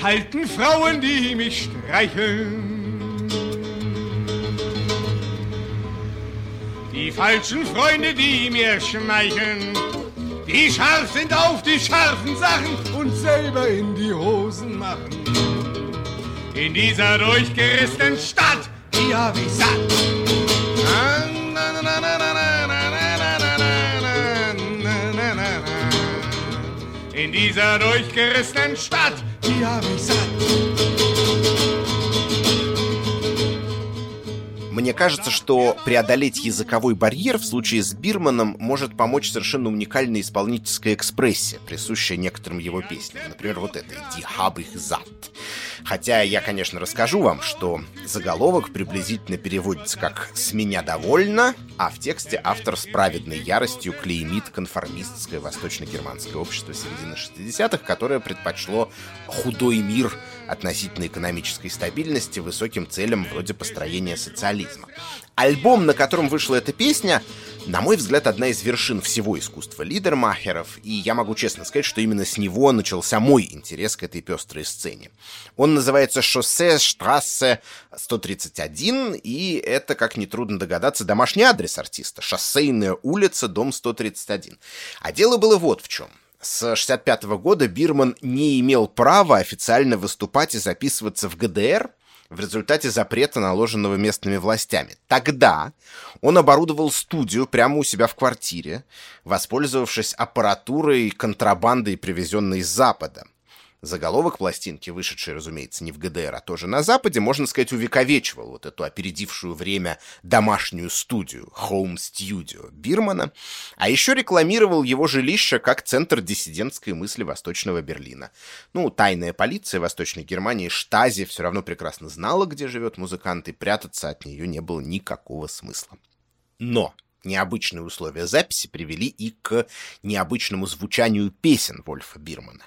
Alten Frauen, die mich streicheln. Die falschen Freunde, die mir schmeicheln. Die scharf sind auf die scharfen Sachen und selber in die Hosen machen. In dieser durchgerissenen Stadt, die hab ich satt. In dieser durchgerissenen Stadt, die hab ich satt. Мне кажется, что преодолеть языковой барьер в случае с Бирманом может помочь совершенно уникальная исполнительская экспрессия, присущая некоторым его песням. Например, вот это «Die hab ich satt». Хотя я, конечно, расскажу вам, что заголовок приблизительно переводится как «С меня довольно», а в тексте автор с праведной яростью клеймит конформистское восточно-германское общество середины 60-х, которое предпочло худой мир относительно экономической стабильности высоким целям вроде построения социализма. Альбом, на котором вышла эта песня, на мой взгляд, одна из вершин всего искусства лидермахеров, и я могу честно сказать, что именно с него начался мой интерес к этой пестрой сцене. Он называется «Шоссе Штрассе 131», и это, как нетрудно догадаться, домашний адрес артиста — «Шоссейная улица, дом 131». А дело было вот в чем. С 65 года Бирман не имел права официально выступать и записываться в ГДР — в результате запрета, наложенного местными властями. Тогда он оборудовал студию прямо у себя в квартире, воспользовавшись аппаратурой контрабандой, привезенной из Запада. Заголовок пластинки, вышедшей, разумеется, не в ГДР, а тоже на Западе, можно сказать, увековечивал вот эту опередившую время домашнюю студию, Home Studio Бирмана, а еще рекламировал его жилище как центр диссидентской мысли Восточного Берлина. Ну, тайная полиция Восточной Германии, Штази, все равно прекрасно знала, где живет музыкант, и прятаться от нее не было никакого смысла. Но Необычные условия записи привели и к необычному звучанию песен Вольфа Бирмана.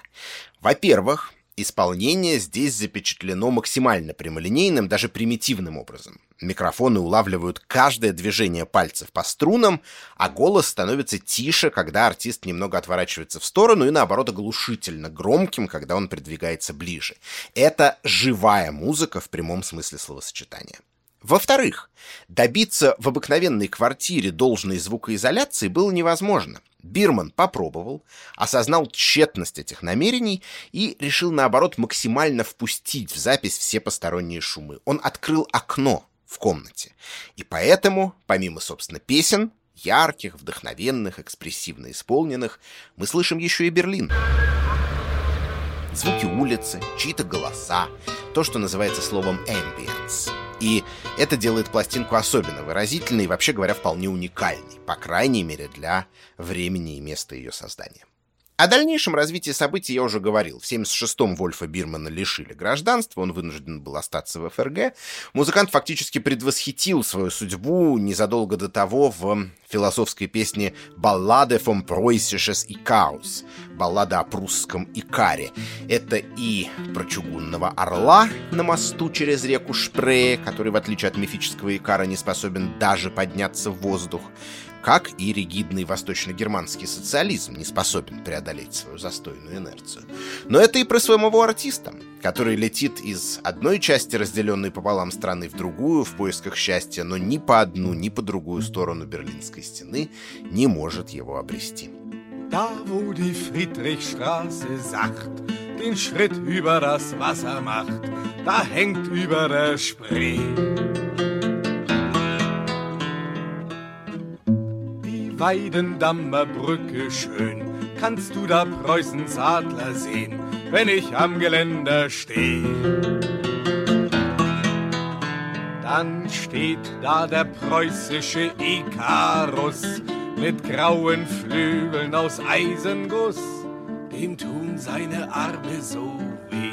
Во-первых, исполнение здесь запечатлено максимально прямолинейным, даже примитивным образом. Микрофоны улавливают каждое движение пальцев по струнам, а голос становится тише, когда артист немного отворачивается в сторону, и наоборот оглушительно громким, когда он придвигается ближе. Это живая музыка в прямом смысле словосочетания. Во-вторых, добиться в обыкновенной квартире должной звукоизоляции было невозможно. Бирман попробовал, осознал тщетность этих намерений и решил, наоборот, максимально впустить в запись все посторонние шумы. Он открыл окно в комнате. И поэтому, помимо, собственно, песен, ярких, вдохновенных, экспрессивно исполненных, мы слышим еще и Берлин. Звуки улицы, чьи-то голоса, то, что называется словом ambience. И это делает пластинку особенно выразительной и, вообще говоря, вполне уникальной, по крайней мере, для времени и места ее создания. О дальнейшем развитии событий я уже говорил. В 76-м Вольфа Бирмана лишили гражданства, он вынужден был остаться в ФРГ. Музыкант фактически предвосхитил свою судьбу незадолго до того в философской песне «Балладе vom Preußisches Икаус» — баллада о прусском Икаре. Это и про чугунного орла на мосту через реку Шпрее, который, в отличие от мифического Икара, не способен даже подняться в воздух, как и ригидный восточно-германский социализм не способен преодолеть свою застойную инерцию. Но это и про своего артиста, который летит из одной части, разделенной пополам страны, в другую в поисках счастья, но ни по одну, ни по другую сторону Берлинской стены не может его обрести. Da, wo die Friedrichstraße sacht, den Schritt über das Wasser macht, da hängt über der Spree Weidendammer Brücke schön, kannst du da Preußens Adler sehen, wenn ich am Geländer steh. Dann steht da der preußische Ikarus mit grauen Flügeln aus Eisenguss, dem tun seine Arme so weh.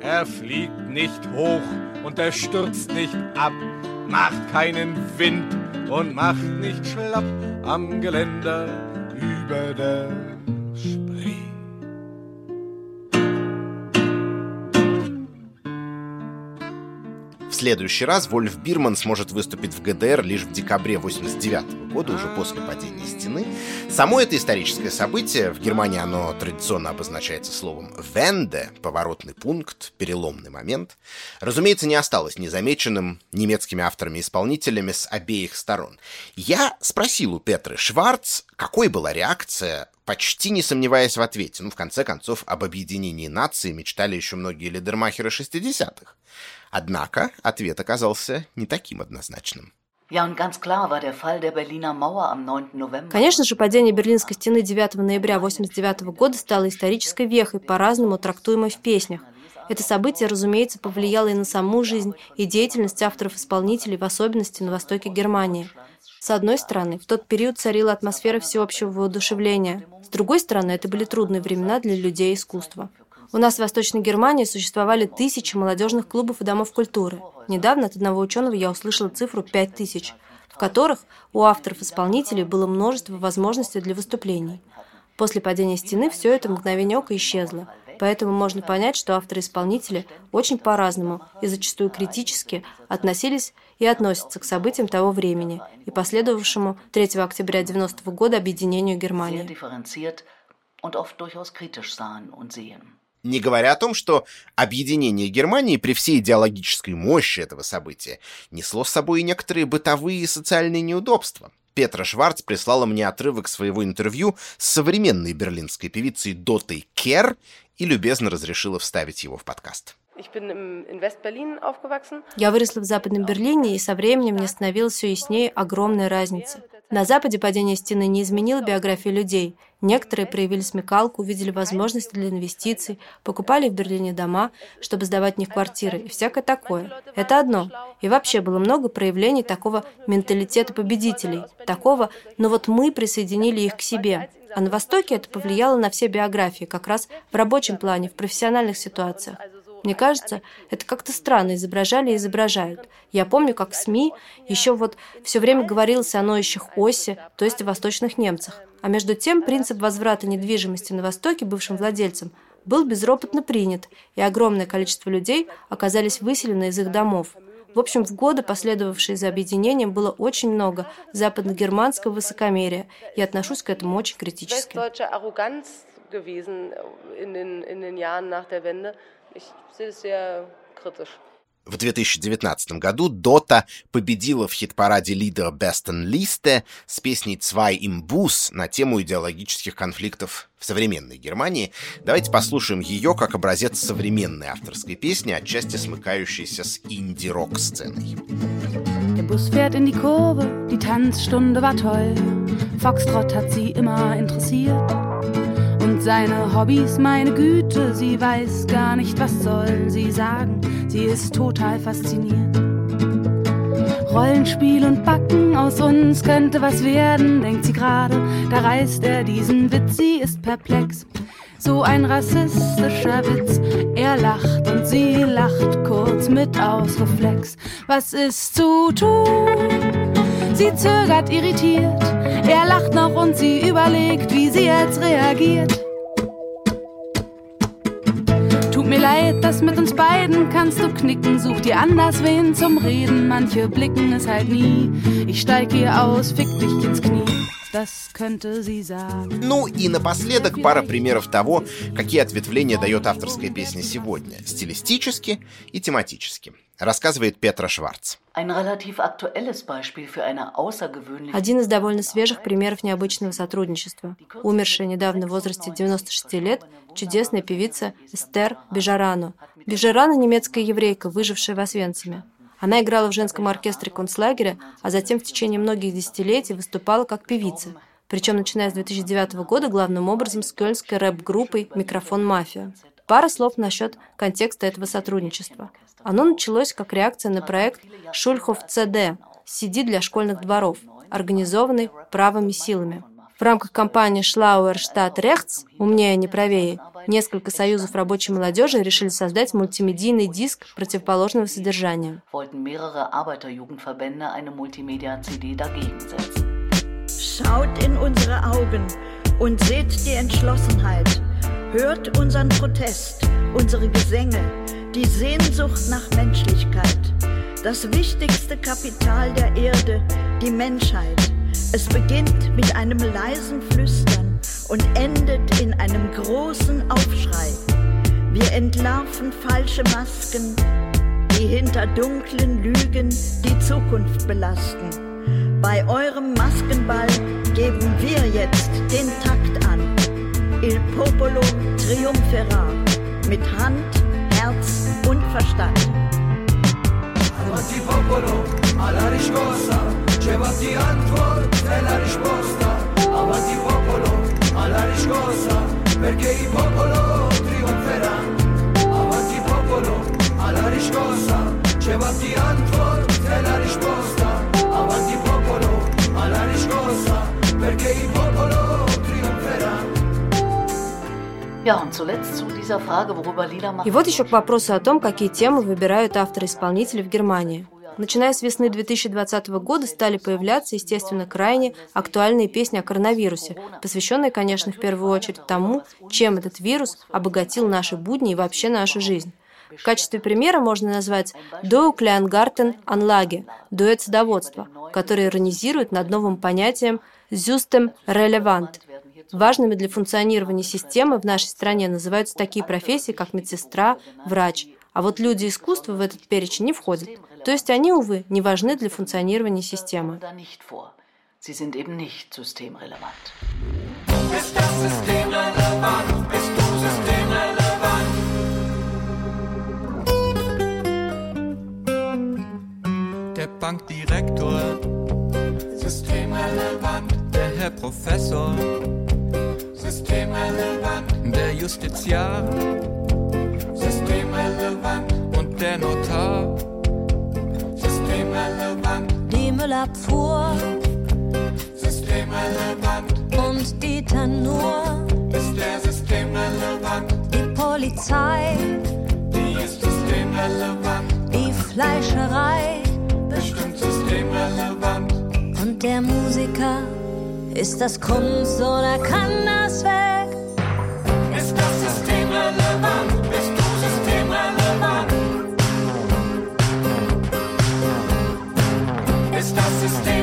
Er fliegt nicht hoch und er stürzt nicht ab, macht keinen Wind und macht nicht schlapp am Geländer über der Spree. Следующий раз Вольф Бирман сможет выступить в ГДР лишь в декабре 89 года, уже после падения стены. Само это историческое событие, в Германии оно традиционно обозначается словом «венде», поворотный пункт, переломный момент, разумеется, не осталось незамеченным немецкими авторами-исполнителями с обеих сторон. Я спросил у Петры Шварц, какой была реакция почти не сомневаясь в ответе. Ну, в конце концов, об объединении нации мечтали еще многие лидермахеры 60-х. Однако ответ оказался не таким однозначным. Конечно же, падение Берлинской стены 9 ноября 1989 года стало исторической вехой, по-разному трактуемой в песнях. Это событие, разумеется, повлияло и на саму жизнь и деятельность авторов-исполнителей, в особенности на востоке Германии. С одной стороны, в тот период царила атмосфера всеобщего воодушевления. С другой стороны, это были трудные времена для людей искусства. У нас в Восточной Германии существовали тысячи молодежных клубов и домов культуры. Недавно от одного ученого я услышала цифру 5000, в которых у авторов-исполнителей было множество возможностей для выступлений. После падения стены все это мгновение исчезло. Поэтому можно понять, что авторы-исполнители очень по-разному и зачастую критически относились и относятся к событиям того времени и последовавшему 3 октября 1990 года объединению Германии. Не говоря о том, что объединение Германии при всей идеологической мощи этого события несло с собой и некоторые бытовые и социальные неудобства. Петра Шварц прислала мне отрывок своего интервью с современной берлинской певицей Дотой Кер и любезно разрешила вставить его в подкаст. Я выросла в Западном Берлине, и со временем мне становилось все яснее огромная разница. На Западе падение стены не изменило биографию людей. Некоторые проявили смекалку, увидели возможности для инвестиций, покупали в Берлине дома, чтобы сдавать в них квартиры и всякое такое. Это одно. И вообще было много проявлений такого менталитета победителей, такого «но вот мы присоединили их к себе». А на Востоке это повлияло на все биографии, как раз в рабочем плане, в профессиональных ситуациях. Мне кажется, это как-то странно изображали и изображают. Я помню, как СМИ еще вот все время говорилось о ноющих оси, то есть о восточных немцах. А между тем принцип возврата недвижимости на Востоке бывшим владельцам был безропотно принят, и огромное количество людей оказались выселены из их домов. В общем, в годы, последовавшие за объединением, было очень много западногерманского высокомерия. Я отношусь к этому очень критически. В 2019 году Дота победила в хит-параде лидера Бестон Листе с песней «Zwei im Bus» на тему идеологических конфликтов в современной Германии. Давайте послушаем ее как образец современной авторской песни, отчасти смыкающейся с инди-рок-сценой. Bus fährt in die Kurve, die Tanzstunde war toll. Foxtrott hat sie immer interessiert. Und seine Hobbys, meine Güte, sie weiß gar nicht, was soll sie sagen. Sie ist total fasziniert. Rollenspiel und Backen, aus uns könnte was werden, denkt sie gerade. Da reißt er diesen Witz, sie ist perplex. So ein rassistischer Witz, er lacht und sie lacht kurz mit aus Reflex. Was ist zu tun? Sie zögert irritiert, er lacht noch und sie überlegt, wie sie jetzt reagiert. Tut mir leid, das mit uns beiden kannst du knicken. Such dir anders wen zum Reden. Manche blicken es halt nie. Ich steig hier aus, fick dich ins Knie. Das könnte sie sagen. Ну и напоследок пара примеров того, какие ответвления дает авторская песня сегодня, стилистически и тематически. Рассказывает Петра Шварц. Один из довольно свежих примеров необычного сотрудничества. Умершая недавно в возрасте 96 лет чудесная певица Эстер Бежарану. Бежарана – немецкая еврейка, выжившая в Освенциме. Она играла в женском оркестре концлагеря, а затем в течение многих десятилетий выступала как певица. Причем, начиная с 2009 года, главным образом с кёльнской рэп-группой «Микрофон Мафия». Пара слов насчет контекста этого сотрудничества. Оно началось как реакция на проект «Шульхов ЦД» – CD для школьных дворов, организованный правыми силами. В рамках кампании Schlauer Рехтс «Умнее, не правее» несколько союзов рабочей молодежи решили создать мультимедийный диск противоположного содержания. Schaut in unsere Augen und seht die Entschlossenheit. Hört unseren Protest, unsere Gesänge, die Sehnsucht nach Menschlichkeit. Das wichtigste Kapital der Erde, die Menschheit. Es beginnt mit einem leisen Flüstern und endet in einem großen Aufschrei. Wir entlarven falsche Masken, die hinter dunklen Lügen die Zukunft belasten. Bei eurem Maskenball geben wir jetzt den Takt an. Il Popolo triumphera mit Hand, Herz und Verstand. Avanti popolo, alla riscossa, c'è die Antwort e la risposta. И вот еще к вопросу о том, какие темы выбирают авторы-исполнители в Германии. Начиная с весны 2020 года стали появляться, естественно, крайне актуальные песни о коронавирусе, посвященные, конечно, в первую очередь тому, чем этот вирус обогатил наши будни и вообще нашу жизнь. В качестве примера можно назвать «До Клеангартен Анлаге» – дуэт садоводства, который иронизирует над новым понятием «Зюстем релевант» Важными для функционирования системы в нашей стране называются такие профессии, как медсестра, врач. А вот люди искусства в этот перечень не входят. То есть они, увы, не важны для функционирования системы. Der Bankdirektor, systemrelevant, der Herr Professor, systemrelevant, der Justiziar, systemrelevant und der Notar, systemrelevant, die Müllabfuhr, systemrelevant und Dieter Nuhr ist der systemrelevant, die Polizei, die ist systemrelevant, die Fleischerei, bestimmt systemrelevant und der Musiker ist das Kunst oder kann das weg? Ist das System relevant? Bist du systemrelevant? Ist das System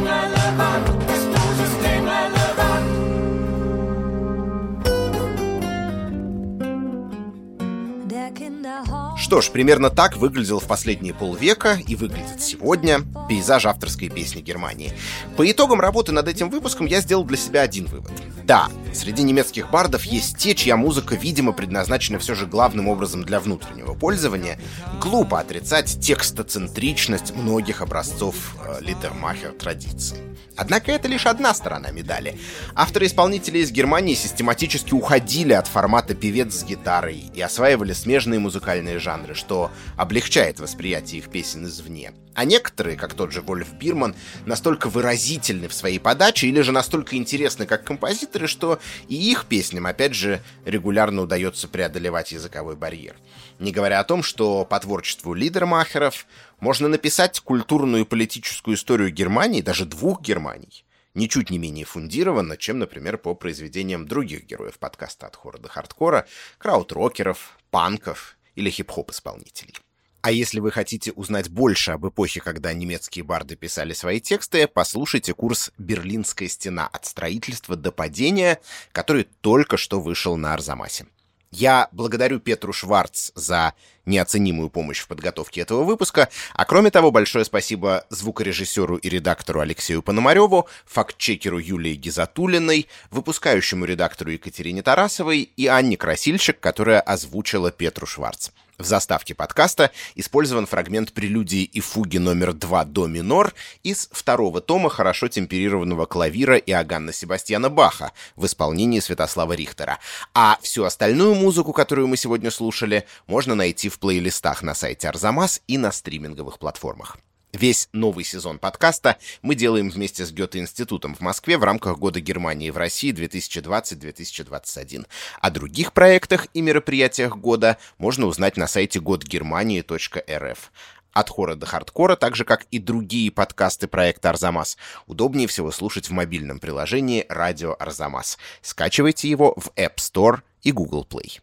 Что ж, примерно так выглядел в последние полвека и выглядит сегодня пейзаж авторской песни Германии. По итогам работы над этим выпуском я сделал для себя один вывод. Да, среди немецких бардов есть те, чья музыка, видимо, предназначена все же главным образом для внутреннего пользования. Глупо отрицать текстоцентричность многих образцов э, литермахер традиции. Однако это лишь одна сторона медали. Авторы-исполнители из Германии систематически уходили от формата певец с гитарой и осваивали смежные музыкальные музыкальные жанры, что облегчает восприятие их песен извне. А некоторые, как тот же Вольф Бирман, настолько выразительны в своей подаче или же настолько интересны как композиторы, что и их песням, опять же, регулярно удается преодолевать языковой барьер. Не говоря о том, что по творчеству лидермахеров можно написать культурную и политическую историю Германии, даже двух Германий, ничуть не менее фундированно, чем, например, по произведениям других героев подкаста «От хора до хардкора», краудрокеров, панков или хип-хоп-исполнителей. А если вы хотите узнать больше об эпохе, когда немецкие барды писали свои тексты, послушайте курс «Берлинская стена. От строительства до падения», который только что вышел на Арзамасе. Я благодарю Петру Шварц за неоценимую помощь в подготовке этого выпуска, а кроме того, большое спасибо звукорежиссеру и редактору Алексею Пономареву, фактчекеру Юлии Гизатулиной, выпускающему редактору Екатерине Тарасовой и Анне Красильщик, которая озвучила Петру Шварц. В заставке подкаста использован фрагмент прелюдии и фуги номер 2 до минор из второго тома хорошо темперированного клавира Иоганна Себастьяна Баха в исполнении Святослава Рихтера. А всю остальную музыку, которую мы сегодня слушали, можно найти в плейлистах на сайте Арзамас и на стриминговых платформах. Весь новый сезон подкаста мы делаем вместе с Гёте-институтом в Москве в рамках Года Германии в России 2020-2021. О других проектах и мероприятиях года можно узнать на сайте годгермании.рф. От хора до хардкора, так же как и другие подкасты проекта Арзамас, удобнее всего слушать в мобильном приложении «Радио Арзамас». Скачивайте его в App Store и Google Play.